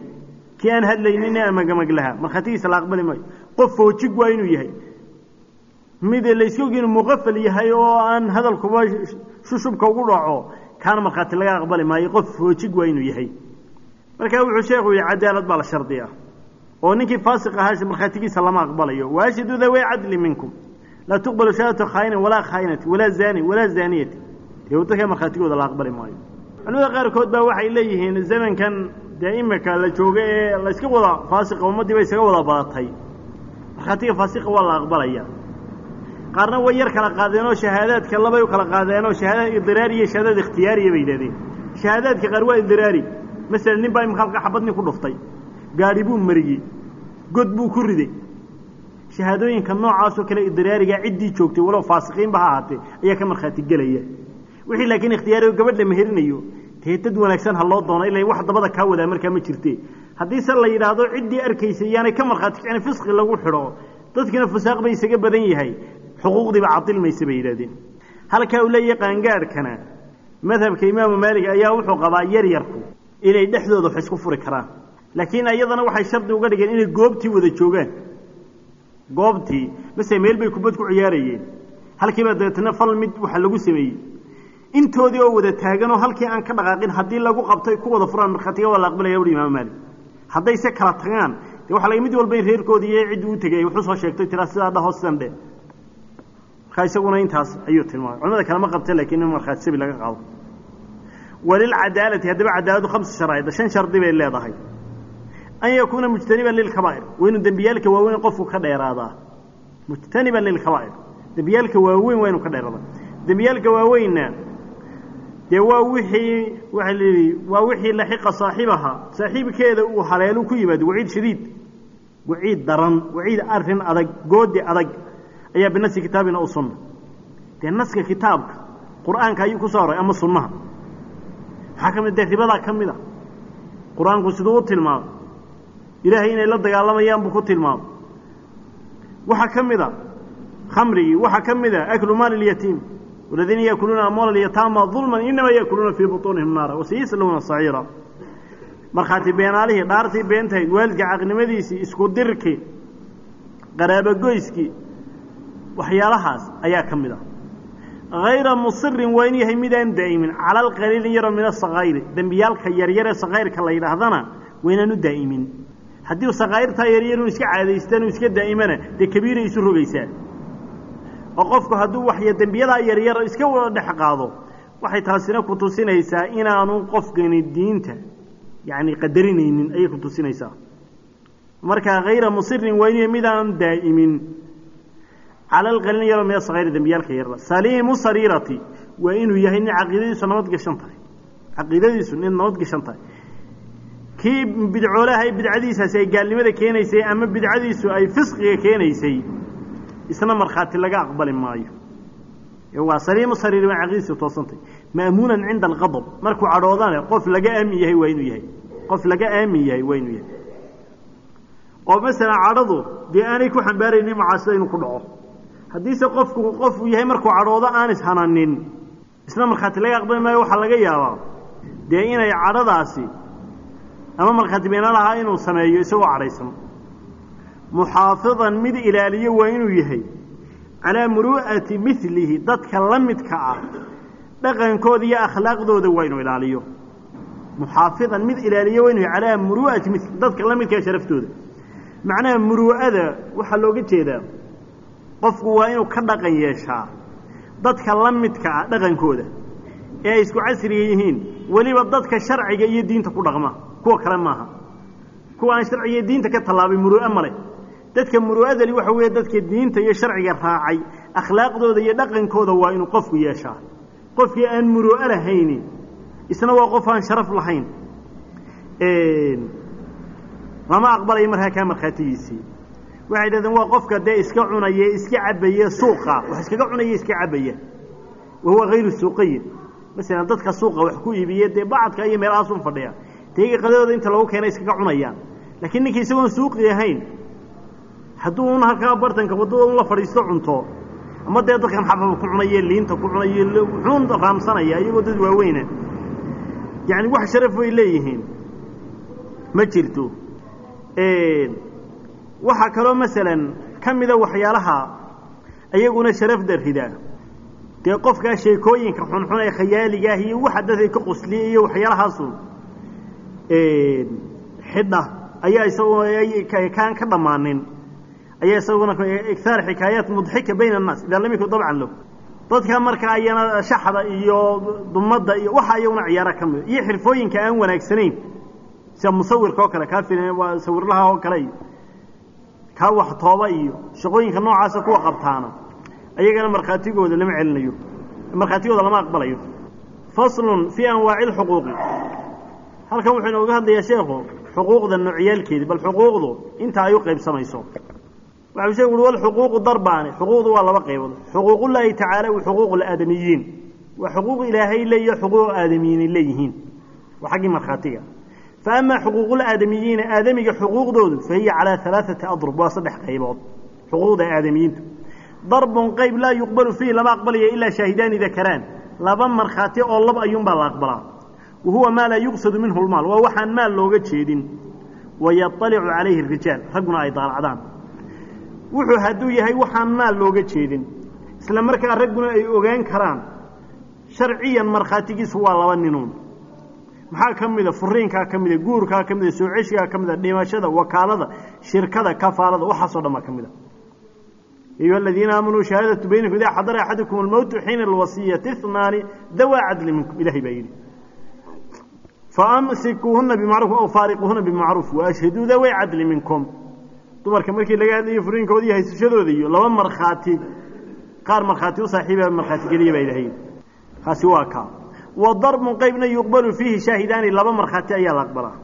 Speaker 1: kii aan hadlaynin amagamaglaha markhaatigiisa la aqbali maayo. Qof foojig waa inuu yahay. Mid layska og inuu muqafal yahay oo aan hadalkuba shushubka ugu dhaco kaana markhaati laga aqbali maayo qof foojig waa inuu yahay. Markaa wuxuu sheekhu yihi cadaalad baa la shardiya oo ninkii faasiq ahaa markhaatigiisa lama aqbalayo. Waashidu dawey cadli minkum. Laa tuqbalu shahaadatu khaainin walaa khaa'inati walaa zaani walaa zaaniyati. Dee dadka markhaatigooda la aqbali maayo. Culimada qaarkood baa waxay leeyihiin zamankan dee imika la jooga ee la iska wada faasiqa ummaddii ba isaga wada badatay markhaatiga faasiqa waa la aqbalaya qaarna way yar kala qaadeenoo shahaadaadka labay u kala qaadeenoo shahaadaad idiraari iyo shahaadaad ikhtiyaariya bay yidhahdeen shahaadaadka qaar waa idiraari. Masalan nin baa halka xabad nin ku dhuftay. Gaadhi buu mariyey. God buu ku riday. Shahaadooyinka noocaasoo kale idiraarigaa ciddii joogtay walow faasiqiinba ha ahaatee ayaa ka markhaati gelaya. Wixii laakiin ikhtiyaari gabadh la meherinayo dee dad wanaagsan ha loo doono ila wax dabada kaa wadaa markaa ma jirte. Haddiise la yidhaahdo ciddii arkaysa yaanay ka markhaati kicin fisqi lagu xidho. Dadkina fusaaq bay isaga badan yahay xuquuqdiiba cadilmaysa bay yidhahdeen halkaa uu leeyahay qaangaadhkana madhabka imaamu maalig ayaa wuxuu qabaa yaryarku inay dhexdooda wax isku furi karaan. Laakiin iyadana waxay shardi uga dhigeen inay goobtii wada joogaan. Goobtii mase meel bay kubad ku ciyaarayeen. Halkiibaa dabeetna fal mid waxa lagu sameeyey. Intoodii oo wada taagan oo halkii aan ka dhaqaaqin haddii lagu qabtay ku wada furaan markhaatiga waa la aqbalaya uhi imaamu maalik haddayse kala tagaan dee waxa laga mid walba in reerkoodii iyo ciddii u tegay wuxuu soo sheegtay tiraa sidaa dhaho sidan dhe markaa isaguna intaas ayuu tilmaamay. Culimada kale ma qabta laakiin in markhaati sabi laga qaado. Walilcadaalati haddaba cadaaladu khamsa sharaa'id shan shardi bay leedahay. An yakuuna mujtaniban lilkabaa'ir waa inuu dembiyaalka waaweyn qofku ka dheeraadaa. Mujtaniban lilkabaa'ir dembiyaalka waaweyn waa inuu ka dheeraadaa. Dembiyaalka waaweynna dee waa wixii waxa la yidhi waa wixii laxiqa saaxibaha saaxiibkeeda uu haleelu ku yimaado waciid shadiid. Waciid daran waciid arrin adag goodi adag ayaa binasi kitaabina u sunna. Dee naska kitaabka qur'aanka ayuu ku soo aroray ama sunnaha? Maxaa ka mid dee ribadaa ka mid a qur'aanku siduu u tilmaamay ilaahay inay la dagaalamayaan buu ku tilmaamay waxaa ka mid a khamrigii waxaa ka mid a aklu maali اlyatiim waladiina yaakuluuna amwaala alyataama dulman inamaa yaakuluuna fii buطuunihim naara wasayaslawna saciira markhaati beenaalihii dhaartii beentahayd waalidka caqnimadiisii isku dirkii qaraabogoyskii waxyaalahaas ayaa ka mid a hayra musirin waa yahay midaan daa'imin cala alqaliili yaro min asakaa'iri dembiyaalka yaryar ee sakaa'irka la yidhaahdana u daa'imin. Haddii sakaa'irtaa yaryar inu iska caadaystaan inu iska daa'imana dee kabiiray isu rogaysaa. Oo qofku hadduu waxya dembiyadaa yaryar iska wada dhex qaado waxay taasina ku tusinaysaa inaanu qofkani diinta yacni qadarinaynin ayay ku tusinaysaa. Marka hayra musirin waa yahay midaan daa'imin cala alqaliil yaro min asakaa'iri dembiyaalka yaryar saliimu sariirati. Waa inuu yahay nin caqiidadiisu nabad gashan tahay. Caqiidadiisu nin nabad gashan tahay. Kii bidcoolahay bidcadiisaasi ay gaalnimada keenaysay ama bidcadiisu ay fisqiga keenaysay isna markhaati laga aqbali maayo. Waa saliimu sariir waa caqiidadiisu toosantay. Ma'muunan cinda alqadab. Markuu cadhoodana qof laga aamin yahay waa inuu yahay. Qof laga aamin yahay waa inuu yahay. Oo masalan cadhadu dee aanay ku xambaaraynin macaasida inuu ku dhaco haddiise qofku qofuu yahay markuu cadhoodo aan ishananin isna markhaati laga aqbali maayo waxaa laga yaabaa. Dee inay cadhadaasi ama markhaati beenalahaa inuu sameeyo isagoo cadhaysan. Muxaafidan mid ilaaliyo waa inuu yahay calaa muru'ati milihi dadka la midka ah dhaqankooda iyo akhlaaqdooda waa inuu ilaaliyo. Muxaafidan mid ilaaliyo waa inuu yahay calaa muru'ati mil dadka la midka sharaftooda macnaha muru'ada waxaa looga jeedaa qofku waa inuu ka dhaqan yeeshaa dadka la midka ah dhaqankooda ee ay isku casriga yihiin weliba dadka sharciga iyo diinta ku dhaqma kuwa kale maaha. Kuwa aan sharciga iyo diinta ka tallaabay muru'e male dadka muru'adali waxa weeye dadka diinta iyo sharciga raacay akhlaaqdooda iyo dhaqankooda waa inuu qofku yeeshaa. Qofkii aan muru'e lahayni isna waa qof aan sharaf lahayn. Lama aqbalayo markaa kaa markhaatigiisii waxay dhahdeen waa qofka dee iska cunaya iska cabaya suuqa. Wax iskaga cunaya iska cabaya wahuwa hayru suuqiyin. Masalan dadka suuqa wax ku iibiye dee bacadka iyo meelahaasun fadhiya deega qadadooda inta lagu keena iskaga cunayaan. Laakiin ninkii isagoon suuqi ahayn hadduu un halkaa bartanka waddada un la fadhiisto cunto ama dee dadkan xababa ku cunaye liinta ku cunaye wuxuun raamsanaya iyagoo dad waaweyna yacni wax sharaf way leeyihiin. Ma jirto waxaa kaloo masalan ka mida waxyaalaha iyaguna sharafda rida. Dee qofkaa sheekooyinka xunxun ee khayaaligaah iyo waxa dadka ka qosliya iyo waxyaalahaasu xidha ayaa isagoo kaan ka dhammaanin ayaa isaguna ighaar xikaayaat mudxika bayna annaas idaa lam yakun dabcan lo dadka marka ayana shaxda iyo dumadda iyo waxa iyaguna ciyaara ka mida iyo xirfooyinka aan wanaagsanayn. Sida musawirka oo kale kaa waa sawirlaha oo kale. iyo kaa wax tooba iyo shaqooyinka noocaasa kuwa qabtaana ayagana markhaatigooda lama celinayo markhaatigooda lama aqbalayo. Faslun fii anwaaci lxuquuqi halkan wuxuu inooga hadlayaa sheekhu xuquuqda noocyaalkeedi bal xuquuqdu inta ay u qaybsamayso waxau sheegu uhi walxuquuqu darbaani xuquuqdu waa laba qaybood. Xuquuqullaahi tacaala wa xuquuq alaadamiyiin waa xuquuq ilaahay leeyo xuquuq aadamiyiinay leeyihiin. Waa markhaatiga aadamiga xuquuqdoodu fa hiya calaa alaaati adrub waa saddex qaybood xuquuqda aadamiyiintu darbun qayb laa yuqbalu fiihi lama aqbalaya ilaa shaahidaani dakaraan laba markhaati oo lab ayuunbaa la aqbalaa wa huwa maa laa yuqsadu minhu lmaal waa waxaan maal looga jeedin wayaطalicu calayhi rijaal ragguna ay daalacdaan wuxuu hadduu yahay waxaan maal looga jeedin isla markaa ragguna ay ogaan karaan sharciyan markhaatigiisu waa laba ninuun maxaa ka mida furiinkaa ka mida guurkaa ka mida soo ceshigaa ka mida dhimashada wakaalada shirkada kafaalada waxaasoo dhan baa ka mida ayuha aladiina aamanuu shahaadatu baynakum idaa xadara axadukum almowtu xiina alwasiyati ihnaani dawaa cadli minkum ilahay baa yidhi. Faamsikuuhuna bimacruuf aw faariquuhuna bimacruuf waashhaduu daway cadli minkum. Dumarka markii laga hadlayay furiinkoodii haysashadooda iyo laba markhaati qaar markhaati u saaxiiba markhaati geliya baa ilahay kaasi waa kaa wa darbun qaybna yuqbalu fiihi shaahidaani laba markhaati ayaa la aqbalaa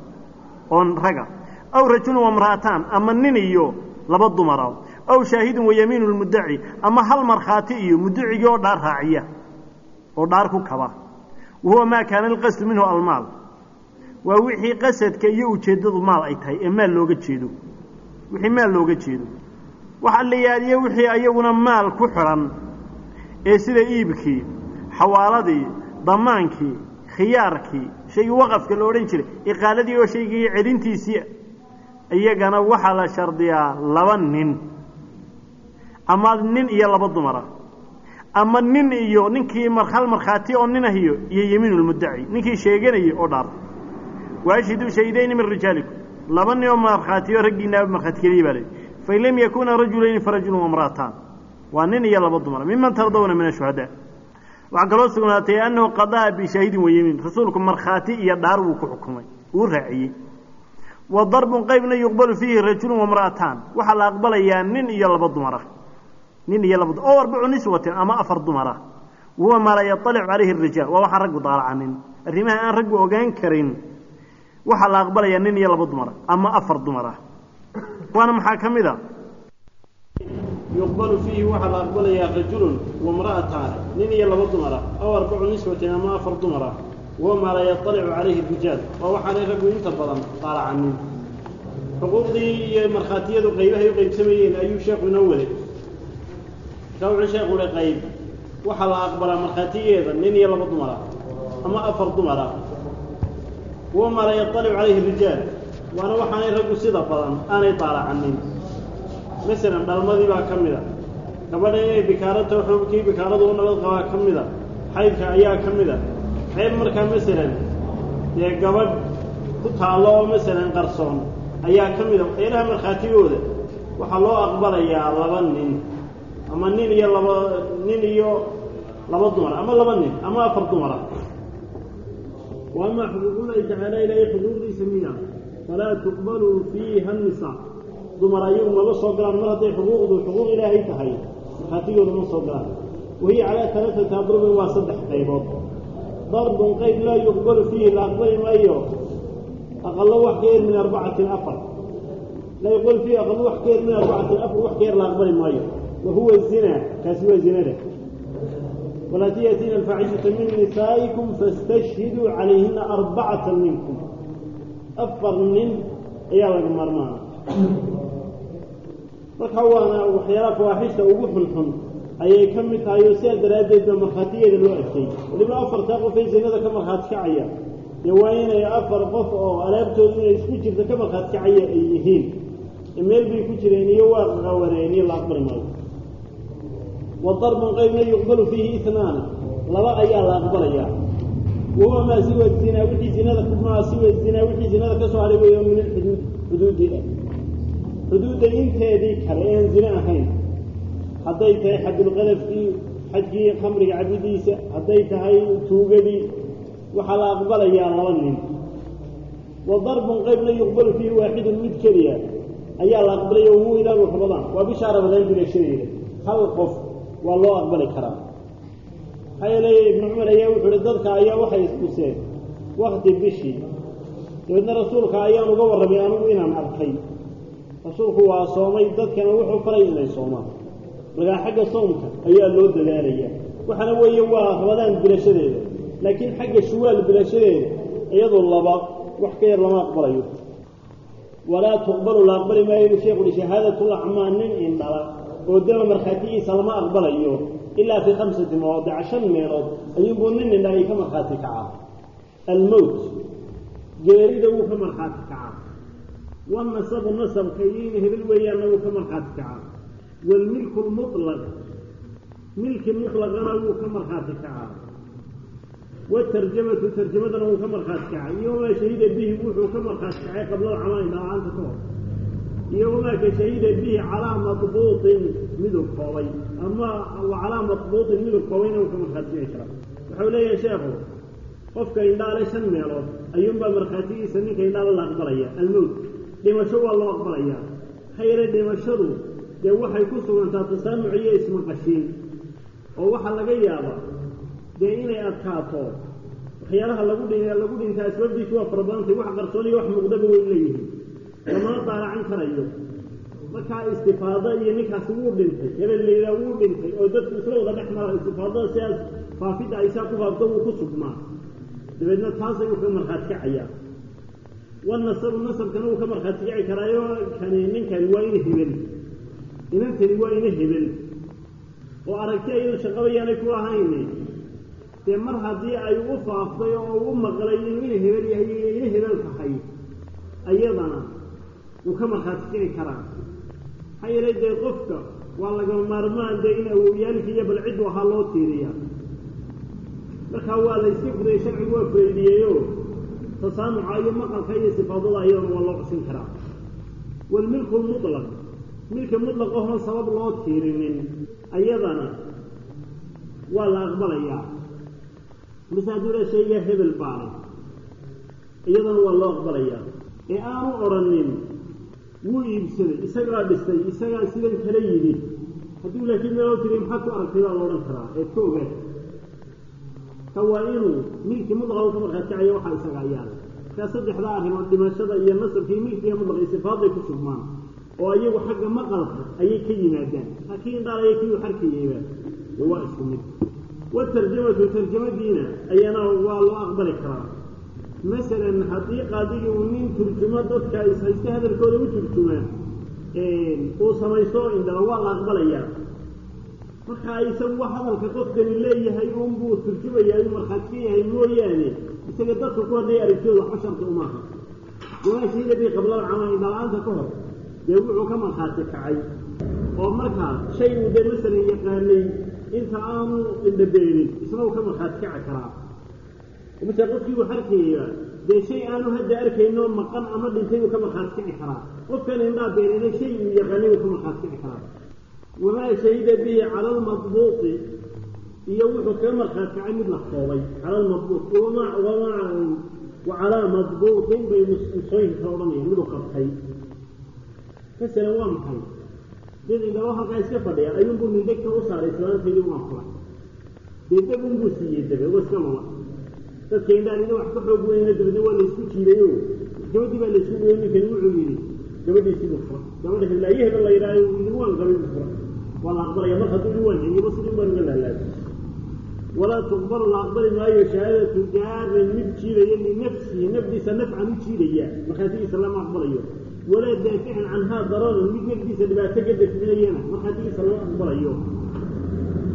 Speaker 1: oon raga. Aw rajulun wamra'ataan ama nin iyo laba dumara. Aw shaahidun wayamiinu lmuddaci ama hal markhaati iyo mudacigii oo dhaar raaciya oo dhaar ku kaba. Wa huwa maa kaana alqasdu minhu almaal. Waa wixii qasadka iyo ujeeddadu maal ay tahay ee maal looga jeedo. Wixii maal looga jeedo. Waxaa la yaadiye wixii ayaguna maal ku xidhan ee sida iibkii xawaaladii damaankii khiyaarkii shaygii waqafka la odhan jiray iqaaladii oo shaygii celintiisii iyagana waxaa la shardiyaa laba nin. Ama nin iyo laba dumara. Ama nin iyo ninkii hal markhaati oo nin ah iyo yemiinulmuddaci ninkii sheeganayay oo dhaartay. Waashhiduu shaydayni min rijaalikum. Laba nin oo markhaatiyo raggiinaaba markhaati keliya baa leeyihi fain lam yakuuna rajulayni farajulun wamra'ataan waa nin iyo laba dumara. Miman tardawna min ashuhadaa waxaa kaloo sugnaatay annahu qadaa bishaahidin wayemiin rasuulku markhaati iyo dhaar wuu ku xukumay uu raaciyey. Wa darbun qaybna yuqbalu fiihi rajulun wamra'ataan waxaa la aqbalayaa nin iyo laba dumara. Nin iyo laba oo arbacu niswatin ama afar dumara. Wahuwa maa laa yaطalicu calayhi arijaal waa waxaan raggu daalacanin arrimaha aan raggu ogaan karin waxaa la aqbalayaa nin iyo laba dumara ama afar dumara. Waana maxaa ka mid a yuqbalu fiihi waxaa la aqbalayaa rajulun wamra'ataan nin iyo laba dumara aw arbacu niswatin ama afar dumara wahuwa maa laa yaطalicu calayhi rijaal waa waxaanay raggu inta badan daalacanin xuquuqdii iyo markhaatiyadu qaybahay u qaybsamayeen ayuu sheekhu inoo waday markaa wuxuu sheekhu uhi qayb waxaa la aqbalaa markhaatigeeda nin iyo laba dumara ama afar dumara huwa maa laa yaطalicu calayhi rijaal waana waxaanay raggu sida badan aanay daalacanin masalan dhalmadii baa ka mid a gabadha inay bikaarata xubkii bikaaradu u nabad qabaa ka mid a xaydka ayaa ka mid a qayb markaa masalan dee gabadh ku taallo oo masalan qarsoon ayaa ka mid a waxyaalaha markhaatigooda waxaa loo aqbalayaa laba nin ama nin iyo laba nin iyo laba dumar ama laba nin ama afar dumara wa amaa xuquuqullahi tacaala ilaahay xuquuqdiisa miya falaa tuqbalu fiiha nisaa دمر أيهم ومصر ما مرضي حقوق ذو حقوق إلهي تهي. خاتيه لمصر قرآن وهي على ثلاثة ضرب وصدح قيبوط ضرب قيد لا يقبل فيه الأقضين وأيه أقل وحكير من أربعة أفر. لا يقبل فيه أقل وحكير من أربعة الأفر وحكير الأقضين وأيه وهو الزنا كاسوه الزنا لك والتي يأتينا الفعيشة من نسائكم فاستشهدوا عليهن أربعة منكم. أفر من يا لك مرمان marka waana waxyaalaha fawaaxishta ugu xunxun ayay ka mid tahay oo sidaa daraaddeed ba markhaatigeeda loo adkay waliba afartaa qof ee zinada ka markhaati kacaya. Dee waa inay afar qof oo alaabtoodu inay isku jirto ka markhaati kacaya ay yihiin. Meel bay ku jireen iyo waa qawaneen iyo la aqbali maayo. Wa darbun qaybna yuqbalu fiihi itnaana laba ayaa la aqbalayaa wahuwa maa siwa zinaa wixii zinada maa siwa zinaa wixii zinada ka soo hadhay weeyo min xuduudii ah xuduudda inteedii kale ean zine ahayn. Hadday tahay xadulqadafkii xajkii khamriga cabidiisa hadday tahay tuugadii waxaa la aqbalayaa laba nin. Wa darbun qaybna yuqbalu fiihi waaxidun mid keliya. Ayaa la aqbalaya ugu ilaalu ramadaan waa bishaa ramadaan bilashadeeda hal qof waa loo aqbali karaa. Maxaa yeelay ibnu cumar ayaa wuxu uhi dadka ayaa waxay iskuseen wakti bishii. Dabeedna rasuulka ayaan uga warramay anigu inaan arkay rasuulku waa soomay dadkana wuxuu faray inay soomaan. Markaa xagga soomka ayaa loo dadaalaya waxaana weeye waa ramadaan bilashadeeda. Laakiin xagga shuwaal bilashadeeda iyadoo laba wax ka yar lama aqbalayo. Walaa tuqbalu la aqbali maayo inu sheekhu uhi shahaadatul acmaa nin indhala oo dama markhaatigiisa lama aqbalayo. Ilaa fii khamsati mawaadica shan meelood ayuunbuu nin indhalay ka markhaati kacaa. Almowt geerida wuu ka markhaati kacaa wanasabu nasabka iyo in hebel weeyaanna wuu ka markhaati kacaa waalmilku lmutlaq milki mutlaqana wuu ka markhaati kacaa watarjamatu tarjamadana wuu ka markhaati kacay iyo wamaa shahida bihi wuxuu ka markhaati kacay qabla alcamaali dhaalaanta ka hor iyo wamaa ka shahida bihi calaa madbuuطin midug koobay ama calaa madbuuطin midug koobayna wuu ka markhaati kici karaa waxau leeyahay sheekhu qofka indhaale shan meelood ayuunbaa markhaatigiisa ninka indhaale la aqbalaya almowt dhimasho waa loo aqbalayaa maxaa yeelay dhimashadu dee waxay ku sugantaa tasaamuc iyo ismaqashiin oo waxaa laga yaabaa dee inay adkaato waxyaalaha lagu dhi lagu dhintaa asbaabtiisu waa fara badantay wax qarsooniyo wax muuqdaba way leeyihiin. Lamana daaracan karayo. Markaa istifaado iyo ninkaasi wuu dhintay hebel layidhaha wuu dhintay oo dadku isla wada dhex mara istifaadada sidaas faafidda ay saa ku faafto wuu ku sugmaa. Dabeedna taasay ka markhaati kacayaa wanasabu nasabkana wuu ka markhaati kici karaayo kani ninkani waa ina hebel inantani waa ina hebel oo aragti ayadu shaqabayaanay ku ahayn dee mar haddii ay u faaftay oo u maqlay inuu ina hebel yahay iyo ina hebel tahay ayadana wuu ka markhaati kici karaa maxaa yeelay dee qofka waa lagama maarmaan dee in awowyaalkii iyo bal ciddu ahaa loo tiiriya markaa waa la iska fuday sharcigu waa fureydiyeeyo tasaamuca iyo maqalka iyo sifaadada ayadana waa loo cusin karaa. Waalmilku lmutlaq milka mutlaqahoo sabab loo tiirinin ayadana waa la aqbalayaa mise hadduu la sheegaa hebel baale iyadana waa loo aqbalayaa ee aanu odhanin wuu iibsaday isagaa dhistay isagaa sidan kala yidhi. Hadduu laakiin meeloo tiri maxaad ku aragtay baa la odhan karaa? Ee ka ogaad ka waa inuu milkii mudlaqa u ka markhaatikacayo waxaa isaga ayaala markaa saddexdaa arrimood dhimashada iyo nasabkii milkiiyo mudlaqa istifaaday ku sugmaan oo iyagu xagga maqalka ayay ka yimaadaan. Laakiin indhaalaya kii uu xarkayeyba dee waa isku mid. Watarjamatu tarjamadiina ayana waa loo aqbali karaa. Masalan haddii qaadigii uu nin turjumo dadka ishaysta hadalkooda u turjumaa uu samaysto indhala waa la aqbalayaa markaa isagu wax hadalka qofkani leeyahay unbuu turjumayaa uu markhaati ka yahay mooyaane. Isaga dadka ku hadlaya aragtooda waxba sharti umaaha bii qablal camal indhala-aanta ka hor dee wuxuu ka markhaati kacay. Oo markaa shay uu dee masalan yaqaanay inta aanu indhabeelin isna uu ka markhaati kaci karaa. Mase qofkii uu xarkayaya dee shay aanu hadda arkayno maqan ama dhintay uu ka markhaati kici karaa. Qofkan indhaa beenina shay uu yaqaanay uu ka markhaati kici karaa wamaa shahida bihi cala almadbuuqi iyo wuxuu kaga markhaati kacay mid la koobay cala almadbuuq wama wama wa calaa madbuuqin bay musooyinka ka odhanayaan miduu qabtay. Masalan waa maxay? Dad indhalo halkaa iska fadhiya ayuunbuu nindegta u saaray islaantaydii waa fula dee dab unbuu siiyey dabe wa iska lula dadka indhaanina wax ka xoog weyna dabeedna waa laysku jiidayo. Gabadhii baa laysku weyey ninkani wuxuu yidhi gabadhiisiibuu fura gabadha heblaayo hebel la yidhaayo yidhi waan qabay buu fura waa la aqbalaya mar hadduu i waan heyaba sidii baan uga laalaabay walaa tuqbalu la aqbali maayo shahaadatu jaarin mid jiidaya linafsihi nafdiisa nafcan u jiidaya markhaatigiisa lama aqbalayo walaa daaficin canhaa dararan mid nafdiisa dhibaato ka dafcinayana markhaatigiisa lama aqbalayo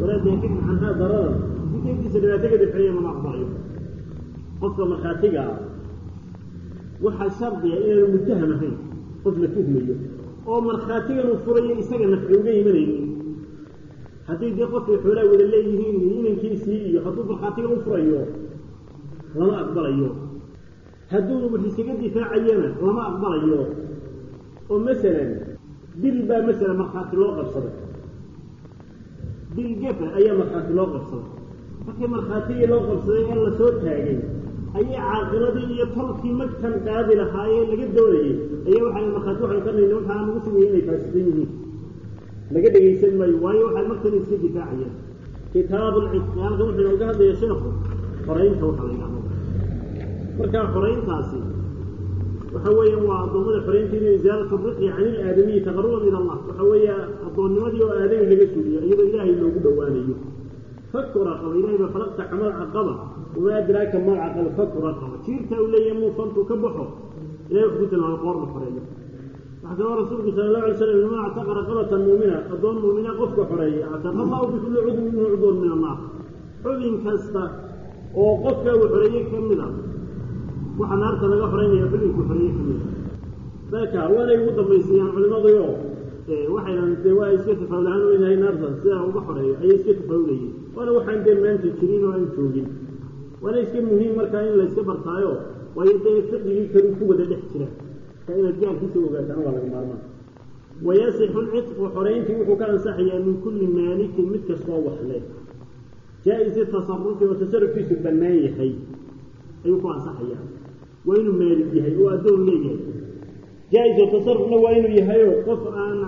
Speaker 1: walaa daaficin canhaa dararan mid nafdiisa dhibaato ka dafcinayana lama aqbalayo qofka markhaatiga ah waxaa shardiga inaanu mutaham ahayn qof la tuhmayo oo markhaatigan uu furayo isaga nafci uga imanaynin haddii dee qofkay xoolaa wada leeyihiin inankiisii iyo hadduu markhaatiga u furayo lama aqbalayo. Hadduu wax isaga difaacayana lama aqbalayo. Oo masalan bil baa masalan markhaati loo qabsaday bil gefa ayaa markhaati loo qabsaday markii markhaatigii loo qabsaday ee la soo taagay ayay caaqiladii iyo tolkii magtan qaadi lahaayee laga doonayay. Ayaa waxaa markhaati waxay ka nayna waxaa nagu sugaya inay faasisan yihiin laga dhegaysan maayo waayo waxaa magtan iska difaacayaan kitaabu lcidqi halkan wuxuu inooga hadlaya sheekhu xoraynta waxaa la yidhahdo markaa xorayntaasi waxa weeyaan waa addoommada xoraynteeda isaalatu riqi can ilaadamiyi taqaruban ila allah. Waxa weeya addoonnimadii oo aadami laga suuliyo iyadoo ilaahay loogu dhowaanayo. Faku raqaba ilahay ba falaqta camal caqaba. Wamaa adraaka mal caqaba faku raqaba jiirta uu leeyahay muu fantuu ka baxo? Ilahay wuxuu ku tilmaamay qoor la xoreeyo waxaa rasuulku sala allahu alay slam liman actaqa raqabatan muumina addoon muumina qofka xoreeya actaqa allahu bikulli cudwin minhu cudwan min annaar xubin kasta oo qofka uu xoreeyey ka mid a waxaa naarta laga xoreynaya xubinku xoreeye ka mid a dalka waanay ugu dambaysiiyaan culimadii waxaynan dee waa iska tafaawulahaan weynahay naarta sidaa uga xoreeyo ayay iska tafaawulayeen waana waxaan dee maanta jirin oo aan joogin. Waana iska muhiim markaa in layska bartaayo waayo dee fiqigii kalu ku wada dhex jira inaad gaalkiisa ogaataan waa laga maarmaan. Wayasixu lcidqu xorayntii wuxuu ka ansaxayaa min kulli maalikin mid kastoo waxle jaa-isi tasarufi oo tasarufkiisu bannaan yahay ayuu ku ansaxayaa. Waa inuu maalig yahay oo addoon leeyahay. Jaa-isu tasarufna waa inuu yahayo qof aan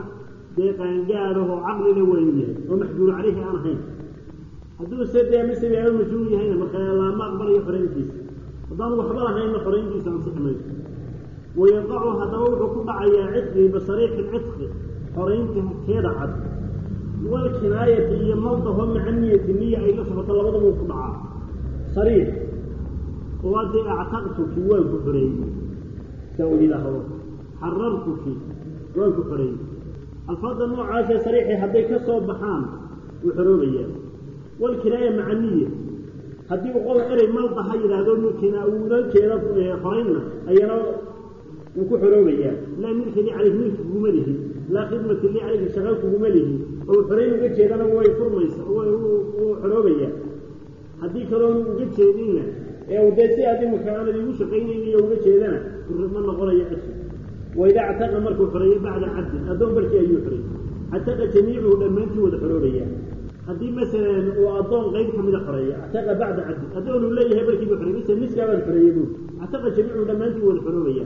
Speaker 1: dee qaangaadahoo caqlina waa inuu yahay oo maxjuur caleyhi aan ahayn. Hadduu se dee masabi ama majhuul yahayna marka laama aqbalayo xorayntiisa haddaanu waxba lahaynna xorayntiisa ansixi mayso wayaqacu haddaba wuxuu ku dhacayaa cidqii basariixi lcidqi xoraynta keeda cad walkinaayati iyo maldaho maca niyati niya ay la socoto labadaba ku dhacaa sariix haddee actaqtuki waan ku xoreeyey saa u yidhaahdo xarartuki waan ku xoreeyey alfaadda noocaasee sariixii hadday ka soo baxaan wuu xoroobayaa walkinaaya maca niya haddii uu qodob erey malda ha yidhaahdo nkina uula jeeda xoraynna ayana wuu ku xoroobayaa laa milka lii caleyh milki kuguma lihi laa khidmati lii caleyhi shaqo kuguma lihi oo xorayn uga jeedana way furmaysa wuu xoroobayaa. Haddii kaloonu uga jeedinna ee dee si aad imika aanad igu shaqaynayniyo uga jeedana ma noqonayo cidku waidaa actaqa markuu xoreeyo bacda cabdin addoon barkii ayuu xoreeyey. Actaqa jamiicuhu dhammaantii wada xoroobayaa haddii masalan uu addoon qayb ka mida xoreeya actaqa bacda cabdin addoon leeyahay barkii buu xoreeyey mise niskaabaan xoreeyey buu. Actaqa jamiicuhu dhammaantii wada xoroobaya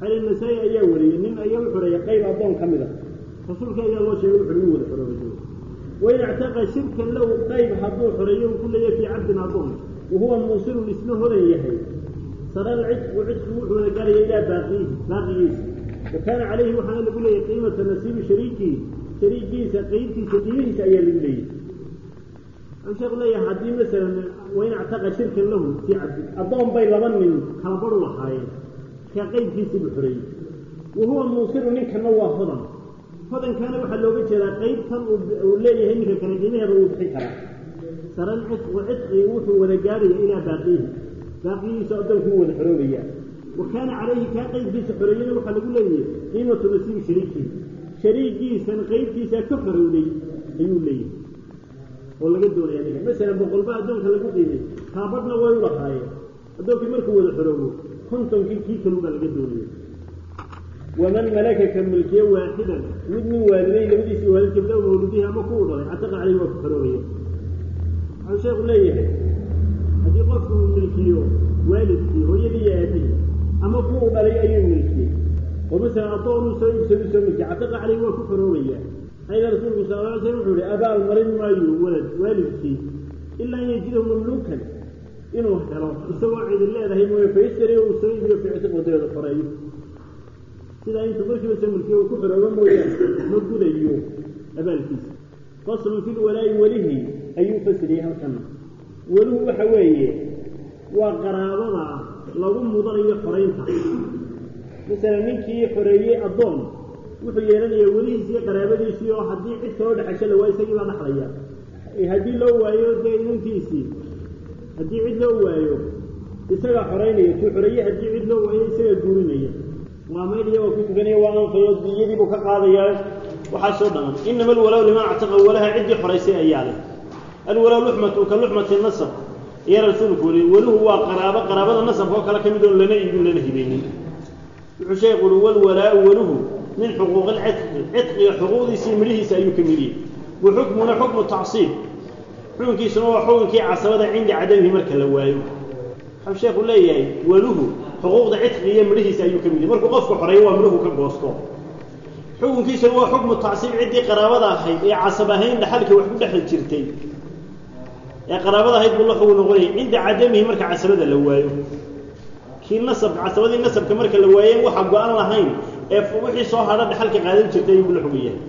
Speaker 1: xali nasaa-i ayaa wariyey nin ayaa u xoreeyay qayb addoon ka mid a rasuulka ayaa loo sheegay wuxuu ugu wada xoroobay wain actaqa shirkan low qayb hadduu xoreeyo uu ku leeyahay fii cabdin addoon. Wahuwa muusilun isna hodan yahay. Sara alcidqu cidku wuxuu wada gaaraya ilaa baaqiihi baaqigiisa. Wa kaana calayhi waxaana lagu leeyahay qiimata nasiibi shariikihi shariigiisa qaybtiisa qiimihiisa ayaa lagu leeyahay. Sheekhu leeyahay haddii masalan wain actaqa shirkan lahu fii cabdin addoon bay laba nin kala baru lahaayeen ka qaybkiisii buu xoreeyey wahuwa muusilu ninkana waa hodan. Hodankaana waxaa looga jeedaa qaybtan uu leeyahay ninka kale qiimaheeda uu bixin karaa. Sara alcidqu cidqii wuxuu wada gaaraya ilaa baaqiihi baaqigiisu addoonku wada xoroobaya. Wa kaana calayhi kaa qaybkiisa xoreeyana waxaa lagu leeyahay qiimatu nasiibi shariikihi shariigiisan qaybtiisa ka xorowday ayuu leeyahay oo laga doonaya ninka. Masalan boqolba addoonka lagu qiimay kaabadhna way u lahaayeen addoonkii markuu wada xoroobo kontonkii kii kalugaa laga doonaya waman malaka ka milkiye waaxidan mid min waaliday labadiisii waalid kabda mawludihi ama ku u dhalay cataqa caleyhi waa ku xoroobaya waxuu sheekhu leeyahay haddii qofku uu milkiyo waalidkii hooyadii iyo aabihii ama ku u dhalay ayuu milkiyey. Oo masalan addoonuu soo iibsadu soo milkiye cataqa caleyhi waa ku xoroobaya ayda rasuulku sala la alay slam wuxuu ihi abaal marin walad waalidkii ilaa an yajidahu mamluukan inuu helo isagoo cidin leedahay mooye faystari uu soo iibiyo fictiq wadadeeda xoreeyo sidaa intuu markiiba uu ku xoroobo mooyaane ma gudayo abaalkiisa faslun fi lwalaa'i welihi ayuu fasiriyey halkana weluhu waxa weeye waa qaraabada lagu mudanayo xoraynta masalan ninkii xoreeyey addoon wuxuu yeelanayaa welihiisi iyo qaraabadiisii oo haddii cid kaloo dhexasho la waayo isagii baa dhaxlaya. Haddii loo waayo dee inantiisii haddii cid loo waayo isagaa xoraynaya tuu xoreeye haddii cid loo waayo isagaa guurinaya. Waa maydhiya waa ku tukanaya waa anfayo diyadiibuu ka qaadayaa waxaasoo dhaman inama alwalaa liman actaqa walaha ciddii xoraysay ayaa leh alwalaa luxmatu ka luxmati nasab. Ayaa rasuulku weli weluhu waa qaraabo qaraabada nasabka oo kale ka mid oon lana iibin lana hibaynin. Wuxuu sheekhu ui walwalaau weluhu min xuquuqi lcidqi cidqiga xuquuqdiisii midhihiisa ayuu ka mid yahay. Wa xukmuna xukmu tacsiib xukunkiisuna waa xukunkii casabada cinda cadamihi marka la waayo. Waxau sheekhu leeyahay weluhu xuquuqda cidqiga iyo midhihiisa ayuu ka mid yahay. Markuu qofku xoreeyo waa midhuhu ka goosto. Xukunkiisuna waa xukmu tacsiib ciddii qaraabada ahayd ee casab ahayn dhaxalka wax ku dhexli jirtay. Ee qaraabada ahayd buu la xugun noqonayay cinda cadamihi marka casabada la waayo. Kii nasabka casabadii nasabka marka la waayeen waxa go-an lahayn ee wixii soo hadha dhaxalka qaadan jirtay ayuu la xugan yahay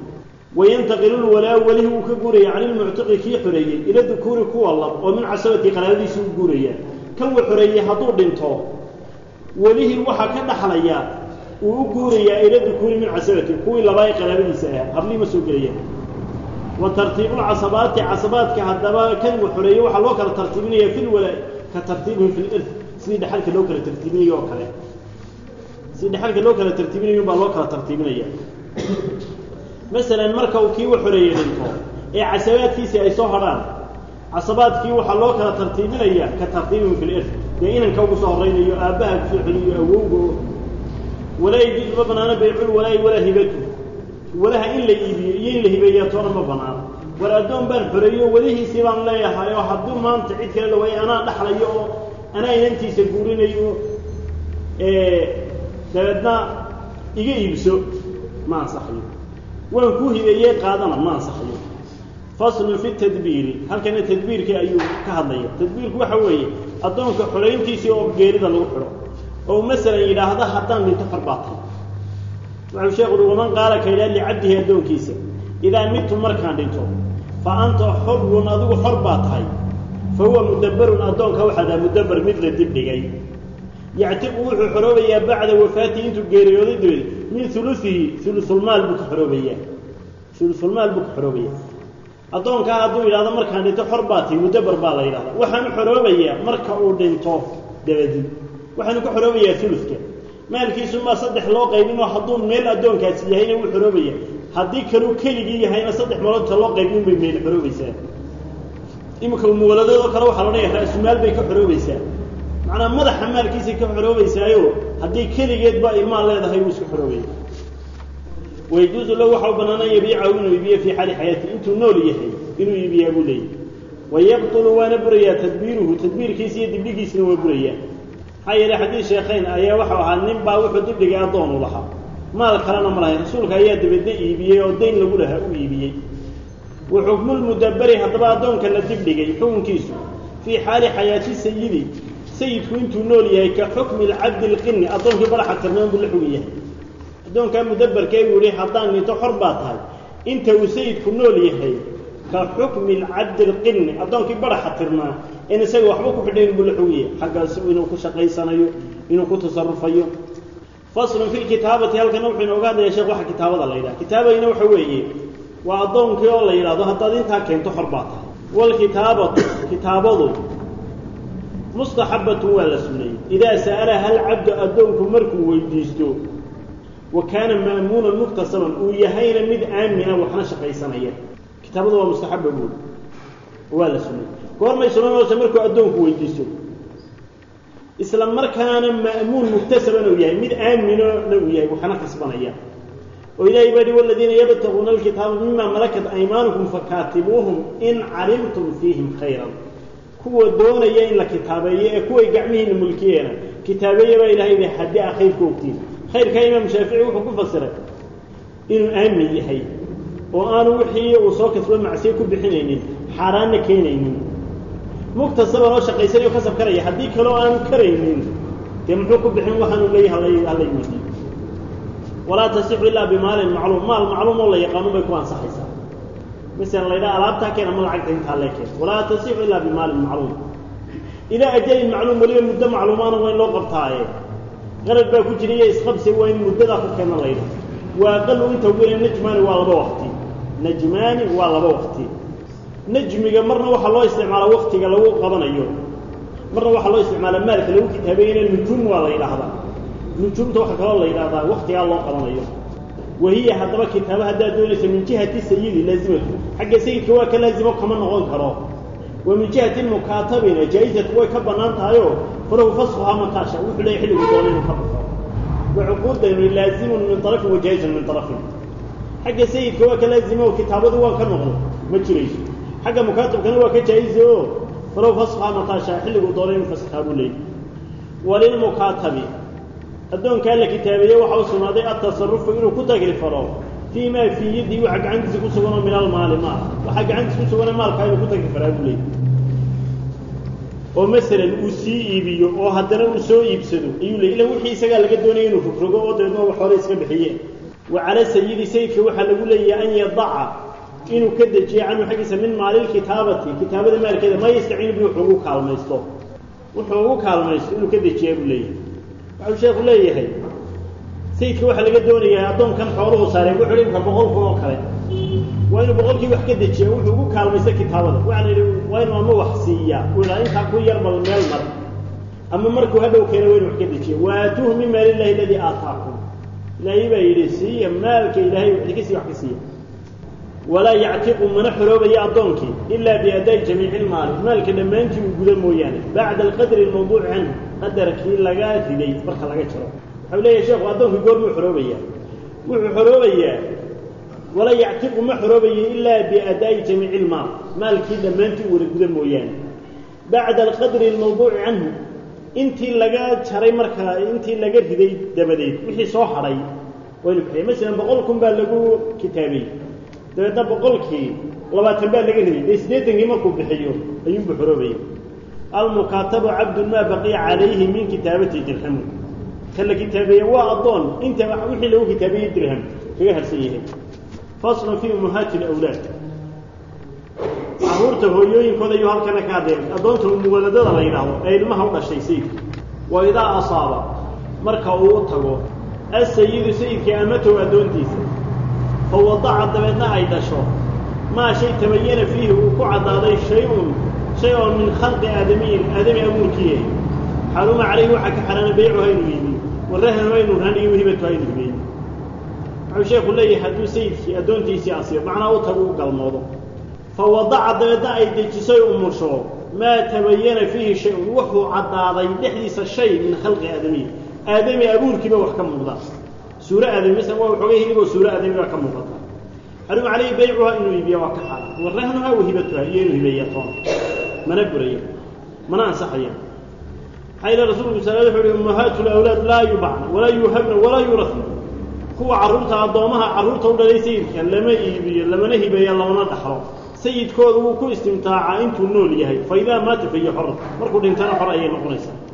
Speaker 1: wayantaqilu lwalaa welihi uu ka guuraya cani lmuctiqi kii xoreeyey ila dukuuri kuwa lab oo min casabati qaraabadiisii u guuraya. Kan uu xoreeyey hadduu dhinto welihii waxaa ka dhaxlaya uu u guurayaa ila dukuuri min casabati kuwii labaa ee qaraabadiisa ahaa hablihii ma soo gelaya. Wa tartiibulcasabaati casabaadka haddaba kan uu xoreeyey waxaa loo kala tartiibinaya fi lwalaa ka tartiibihim fi lirth sidii dhexalka loo kala tartiibinayo oo kale. Sidii dhexalka loo kala tartiibinayo baa loo kala tartiibinaya masalan marka uu kii u xoreeyey dhinto ee casabaadkiisii ay soo hadhaan casabaadkii waxaa loo kala tartiibinaya ka tartiibihim fi dee inanka ugu soo horaynayo aabbaha ku soo celiyo awowgo walaa yajuusu ma banaano baycul walaayi walaa hibatu. Walaha in la iibiyo iyo in la hibeeya toona ma banaano war addoon baan xoreeyo welihiisii baan leeyahay oo hadduu maanta cid kale la waayo anaa dhaxlayo oo anaa inantiisa guurinayo dabeedna iga iibso ma ansaxayo waan kuu hibeeyey qaadana ma ansaxayo faslun fi tadbiiri halkana tadbiirkii ayuu ka hadlaya. Tadbiirku waxa weeye addoonka xorayntiisii oo geerida lagu xidho. Oo masalan yidhaahda haddaan dhinto xor baa tahay. Waxau sheekhu uhi waman qaala ka yidhaha licabdihi addoonkiisa idaa midtu markaan dhinto fa anta xorun adigu xor baa tahay. Fa huwa mudabbarun addoonka waxaadaa mudabbar mid la dibdhigay yactiqu wuxuu xoroobayaa bacda wafaatihi intuu geeriyooday dabeed min uluihi ulusulmaal buu ka xoroobayaa. Ulusulmaal buu ka xoroobaya addoonkaa hadduu yidhahdo markaan dhinto xor baa tahay mudabbar baa la yidhahda waxaanu xoroobayaa marka uu dhinto dabadi waxaanu ka xoroobayaa uluska maalkiisumaa saddex loo qaybinoo hadduu meel addoonkaasi yahayna wuu xoroobaya haddii kaluu keligii yahayna saddex meeloodta loo qaybin bay meel xoroobaysaa. Iminka umuwaladoodoo kale waxaa loodhanaya ra-sumaal bay ka xoroobaysaa macnaa madaxa maalkiisay ka xoroobaysaayo haddii keligeedba ay maal leedahay wuu iska xoroobaya wayajuusu lahu waxa u bannaan an yabiicahu inuu iibiyo fii xaali xayaati intuu nool yahay inuu iibiyaa buu leeyahy wayabtulu waana burayaa tadbiiruhu tadbiirkiisa iyo dibdhigiisina waa burayaa. Maxaa yeelay xadiis sheekhayn ayaa waxau ahaa nin baa wuxuu dibdhigay addoon u lahaa. Maal kalena ma lahayn rasuulka ayaa dabeedna iibiyey oo dayn lagu lahaa u iibiyey. Wa xukmulmudabbari haddaba addoonka la dibdhigay xukunkiisu. Fii xaali xayaati sayidi sayidku intuu nool yahay ka xukmi lcabdi lqini addoonkii badaxa tirnaan buu la xugun yahay. Addoonkaa mudabbarkee buu yihi haddaan dhinto xor baa tahay. Inta uu sayidku nool yahay ka xukmi lcabdi lqini addoonkii badaxa tirnaa in isaga waxba ku xidhayn buu la xugun yahay. Xaggaas inuu ku shaqaysanayo inuu ku tasarufayo faslun fi lkitaabati halkana wuxuu inooga hadlaya sheekh waxa kitaabada la yidhaha kitaabayna waxa weeye waa addoonkii oo la yidhahdo haddaad intaa keento xor baa tahay. Waalkitaabatu kitaabadu mustaxabatun waa la suneeyey idaa sa'alaha alcabdu addoonku markuu weydiisto wa kaana ma'muunan muktasaban uu yahayna mid aamina waxna shaqaysanaya. Kitaabadu waa mustaxaba buuli waa la suneeyey goormay sunanoosa markuu addoonku weydiisto. Isla markaana ma'muun muktasaban uu yahay mid aaminona uu yahay waxna kasbanaya. Oo ilaahay baa hi waladiina yabtaguuna alkitaaba mima malakat aymaanukum fakaatibuuhum in calimtum fiihim khayran kuwa doonaya in la kitaabeeyo ee kuway gacmihiina mulkiyeena kitaabeeya baa ilahay yidhi haddii a khayrka ogtiin. Khayrkaa imaam shaafici wuxuu ku fasiray inuu aamin yahay oo aanu wixii uu soo kasbo macsiyo ku bixinaynin xaaraanna keenaynin. Muktasaban oo shaqaysanayo kasab karaya. Haddii kaleo aanu karaynin dee muxuu ku bixin waxaanu leeyahay hala weydiiyo walaa tasixu ilaa bimaalin macluum. Maal macluum oo la yaqaano bay ku ansaxaysaa masalan la ydhaha alaabtaa keen ama lacagta intaa lee keen walaa tasixu ilaa bimaalin macluum
Speaker 2: ilaa ajalin macluum weliba muddo macluumaana waa in loo qabtaaye qarad baa ku jira iyo isqabsi waa in muddadaa ku keena layda waa aqalu inta ugu yara najmaani waa laba waqti najmaani waa laba waqti najmiga marna waxaa loo isticmaalaa waktiga lagu qabanayo marna waxaa loo isticmaalaa maalka lagu kitaabeeyena nujuum waa la yidhaahdaa nujuumta waxaa kaloo la yidhahdaa waktigaa loo qabanayo wahiya haddaba kitaaba haddaad doonayso min jihati sayidi laazimatu xagga sayidka waa ka laazimo kama noqon karo wa min jihati mukaatabina jaa-izatu way ka bannaan tahayoo falahu fasxuhaa mataasha wuxuu leeyahy xilligu doona inuu ka baxo wa cuquudani laazimun min arafin wa jaa-izun min arafin xagga sayidka waa ka laazimo oo addoonkaa la kitaabeeye waxaa u sugnaaday atasarufu inuu ku tagrifalo fii maa fii yadii waxa gacantiisa ku suganoo min almaali maal waxaa gacantiisa ku suganoo maalkaa inuu ku tagrifalaa buu leeyahy oo masalan uu sii iibiyo oo haddana uu soo iibsado ayuu leey ila wixii isagaa laga doonaya inuu rogrogo oo dabeedna wax hore iska bixiye wa cala sayidi sayidka waxaa lagu leeyahay an yadaca inuu ka dejiyo canhu xaggiisa min maalilkitaabati kitaabada maalkeeda. Ma yastaciinu bi wuxuu ugu kaalmaysto. Wuxuu ugu kaalmaysto inuu ka dejiyaa buu leeyahay waxau sheekhu leeyahay? Sayidka waxaa laga doonayaa addoonkan xooluhu saareen wuxuu hi imka boqol kun oo kale waa inuu boqolkii wax ka dejiya wuxuu ugu kaalmaysta kitaabada. Waxaa yidhi waa inuu ama wax siiyaa uu idhaha intaa ku yar meel mar ama markuu hadhow keena waa wax ka dejiya waatuuhu min maali illahi aladii aataakum. Ilaahay baa yidhi siiya maalka ilaahay idinka sii wax ka siiya walaa yactiqu mana xoroobaya addoonkii ilaa biadaa'i jamiici ilmaali maalka dhammaantii uu guda mooyaane. Bacda alqadri almawduuci canhu. Qadarkii laga riday marka laga jaro. Waxau leeyahay sheekhu addoonkii goormuu xoroobayaa. Wuxuu xoroobayaa walaa yactiqu ma xoroobayo ilaa biadaa'i jamiici ilmaal. Maalkii dhammaantii u wada guda mooyaane. Bacda alqadri almawduuci canhu. Intii laga jaray markaa intii laga riday dabadeed. Wixii soo hadhay waynu bixiya masalan boqol kun baa lagu kitaabiyey dabeedna boqolkii labaatan baa laga riday dee siddeetankii markuu bixiyo? Ayuunbu xoroobaya almukaatabu cabdun maa baqiya calayhi min kitaabati dirhamu ka la kitaabeeye waa addoon. Inta wixii lagu kitaabeeyey dirham kaga harsan yahay. Faslun fii ummahaati alawlaad carruurta hooyooyinkooda ayuu halkana ka hadleen addoonta muwaladada la yidhaahdo ee ilmaha u dhashay sayidka wa idaa asaaba marka uu u tago asayidu sayidkii amatow addoontiisa fa wadaca dabeedna ay dhasho maa shay tabayana fiihi uu ku caddaaday shay-un shay oo min khalqi aadamiyin aadami abuurkiiya xaruma calayhi waxaa ka xaraana beycuha inuu iibiyo warahanu inuu raniyo wahibatuha inuu hibeeyo wuxuu sheekhu leeyahay hadduu sayidkii addoontiisii asiyo macnaa u tagu u galmoodo fa wadaca dabeedna ay dejisoy umusho maa tabayana fiihi shay-un wuxuu caddaaday dhexdiisa shay min khalqi suuro aadami masala waa waxoogay hiliboo suuro aadami baa ka muuqata. Xaruma calayhi beycuha inuu iibiya waa ka xaaraan warahnuha wahibatuha iyo inuu hibeeya toon. Mana buraya mana ansaxaya. Maxaa ila rasuulku sal wuxu uhi ummahaatu lawlaad laa yubacna walaa yuuhabna walaa yuurasna kuwa carruurta addoomaha carruurta u dhalay sayidka lama iibiyo lamana hibeeya lamana dhaxlo. Sayidkooda wuu ku istimtaacaa intuu nool yahay fa maata fahiya xor markuu dhintana xor ayay noqonaysaa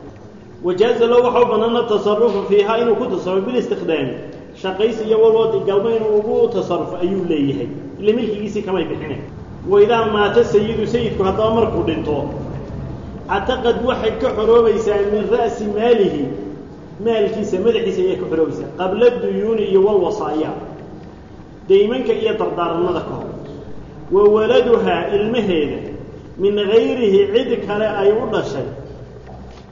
Speaker 2: wajaaza low waxau banaana tasarufu fiihaa inuu ku tasarufo bilistikdaami shaqaysi iyo walwadi galmo inuu ugu tasarufo ayuu leeyahay ila milkigiisii kamay bixine waidaa maata sayidu sayidku haddaba markuu dhinto cataqad waxay ka xoroobaysaa min ra'si maalihi maalkiisa madaxiisa ayay ka xoroobaysaa qabla duyuuni iyo walwasaaya daymanka iyo dardaaranada ka hor wa waladuhaa ilmaheeda min gayrihi cid kale ay u dhashay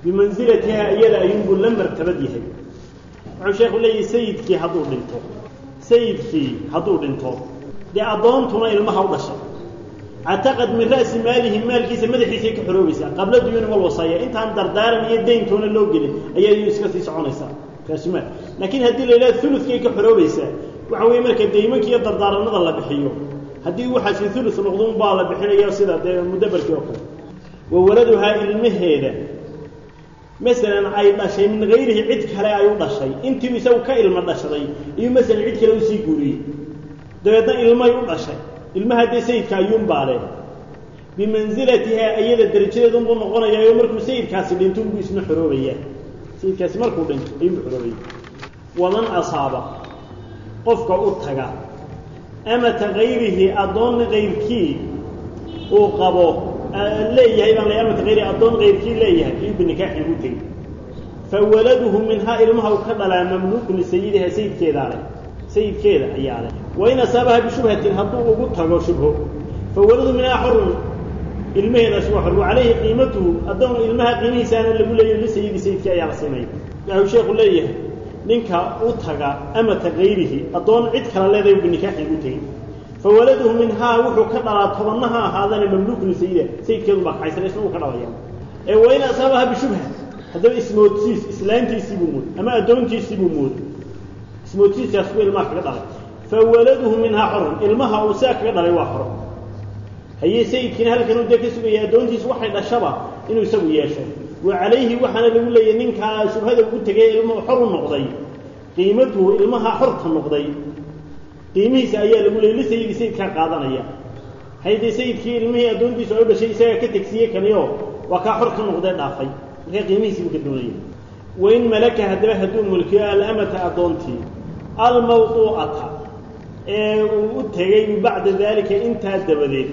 Speaker 2: بمنزلتها يلا ينبو لما ارتبديها وعشيخ لي سيدك حضور لنتو سيدك حضور لنتو لأضان تنا إلى المحوض الشر أعتقد من رأس ماله مال كيسا ماذا حيثيك حروبسا قبل ديون والوصايا. إنت عن دردارا يدين تنا اللوغل أي يوسكا سيسعونسا كاسمات لكن هذه الليلة ثلث كيك حروبسا وعوي ديما كي يدر دارا نظل بحيو. هذه وحاسة ثلث نقضون بالا يا يرسدها مدبر كيوكا وولدها المهيدة masalan ay dhashay min gayrihi cid kale ay u dhashay. Intii isagu ka ilmo dhashaday iyo masalan cid kale u sii guuriyey. Dabeedna ilmay u dhashay. Ilmaha dee sayidka ayuunbaa leh. Bimansilatihaa iyada darajadeedunbuu noqonayaayo markuu sayidkaasi dhinto unbuu isna xoroobayaa sayidkaasi markuu dhinto ayuunbuu xoroobaya waman asaaba qofka u taga. Amata gayrihi addoonni kayrkii uu qabo leeyahay baan la amata hayri addoon qayrkii leeyahay ayuu binikaaxi ugu tegey fa waladuhu minhaa ilmaha u ka dhalaa mamluukun lisayidiha sayidkeedaa leh sayidkeeda ayaa leh wain asaabaha bishubhatin hadduu ugu tago shubho fa waladu minhaa xorun ilmaheedaas waa xor wa calayhi qiimatuhu addoon ilmaha qiimihiisaana lagu leeyahy lisayidi sayidkii ayaa la siinaya waxuu sheekhu leeyahay ninka u taga amata hayrihi addoon cid kala leedahay binikaaxi ugu tegey فولده منها وحو كدرا تبنها يعني. إيه، هذا المملوك لسيده سيد كذبا حيثنا اسمه كدرا يام اي وين أصابها بشبه هذا اسمه تسيس اسلام تيسي بومود أما ادون تيسي بومود اسمه تسيس يسوي المحر كدرا فولده منها حر المها وساك كدرا يوحر هي سيد كين هل كانوا ديك اسمه يا ادون تيس واحد الشبه إنه يسوي ياشا وعليه وحنا اللي يقول لي انك شبهة وقلت لك المحر المغضي قيمته المها حرم المغضي qiimihiisa ayaa lagu leeyay lisayidi sayidkaa qaadanaya. Haydee sayidkii ilmihii addoontiisu ay u dhashay isagaa ka tegsiye kaniyo waa kaa xor ka noqdee dhaafay. Markaa qiimihiisii buu ka doonaya wain malaka haddaba hadduu mulkiyo alamata addoontii. Almawduucata ee uu u tegay bacda daalika intaa dabadeed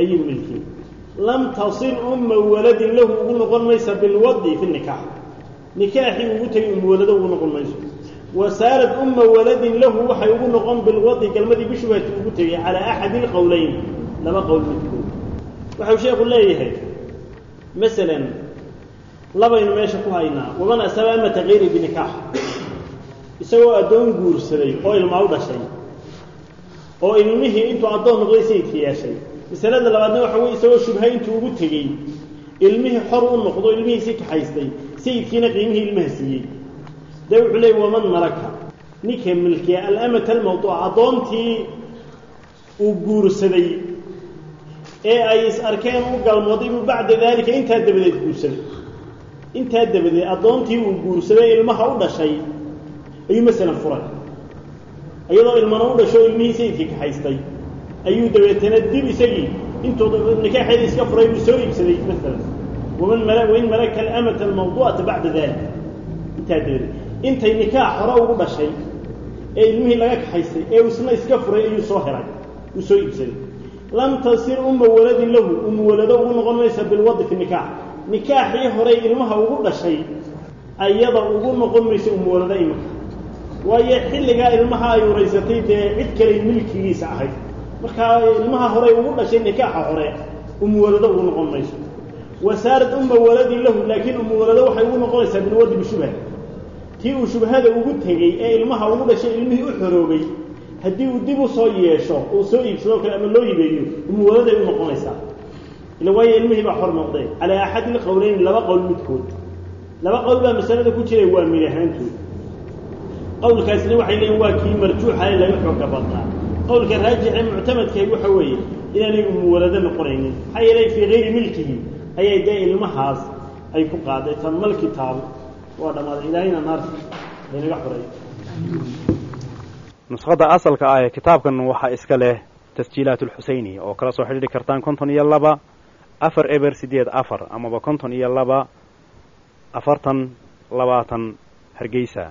Speaker 2: ayuu milkiyey lam tasil umma waladin lahu ugu noqon maysa bilwadi fi nikaax. Nikaaxii ugu tegay umwalado ugu noqon mayso wa saarad umma waladin lahu waxay ugu noqon bilwadi galmadii bishubhati ugu tegay calaa axadi ilqowleyn laba qowl midkood waxau sheekhu leeyahay masalan labaynu meesha ku haynaa waman asaba amata kayri binikaax. Isagoo addoon guursaday oo ilmaa u dhashay oo ilmihii intuu addoon noqday sayidka yeeshay masalada labaadna waxa weye isagoo shubha intuu ugu tegey ilmihii xor u noqdo ilmihiisii kaxaystay sayidkiina qiimihii ilmaha siiyey dee wuxuu leeyay waman malaka ninka milkiya alamata almawduuca addoontii uu guursaday ee ay is arkeen u galmooday buu bacda daalika intaa dabadeed guursaday. Intaa dabadeed addoontii uu guursaday ilmaha u dhashay ayuu masalan furay. Iyadoo ilmana u dhasho ilmihii sayidkii kaxaystay ayuu dabeetana dib isagii intuu nikaaxeeda iska furay buu soo iibsaday maalan waman wain malaka alamata almawduucata bacda dalik intaa dabadeed intay nikaax hore ugu dhashay ee ilmihii laga kaxaystay ee isna iska furay ayuu soo helay uu soo iibsaday lam tasir umma waladin lahu umma walado ugu noqon maysa bilwadi fi nikaax nikaaxii horey ilmaha ugu dhashay ayada ugu noqon mayso umma walado imika waayo xilligaa ilmaha ay uraysatay dee cid kaley milkigiisa ahayd markaa ilmaha horey ugu dhashay nikaaxa hore umma walado ugu noqon mayso wa saarad umma waladin lahu laakiin umma walado waxay ugu noqonaysaa bilwadi bishubha tii uu shubhada ugu tegey ee ilmaha ugu dhashay ilmihii u xoroobay haddii uu dib u soo yeesho uu soo iibsadoo kale ama loo yibeeyo umuwaladay u noqonaysaa. Ila waayo ilmihii baa xor noqdee calaa axadi ilqowleyn laba qowl midkood. Laba qowl baa masalada ku jiray waa mid ahaantood qowlkaasina waxay leeyiin waa kii marjuuxa laga xooga badnaa. Qowlka raajixee muctamadkahi waxa weeye inaanay umuwalado noqonaynin. Maxaa yeelay fii hayri milkihi ayay dee ilmahaas ay ku qaaday tan mal kitaab waa dhammaaday ilaahayna naarta aynaga xoray
Speaker 3: nuskhada asalka ah ee kitaabkan waxaa iska leh tasjiilaat alxuseyni oo kala soo xidhiidhi kartaan konton iyo laba afar eber siddeed afar amaba konton iyo laba afartan labaatan hargeysa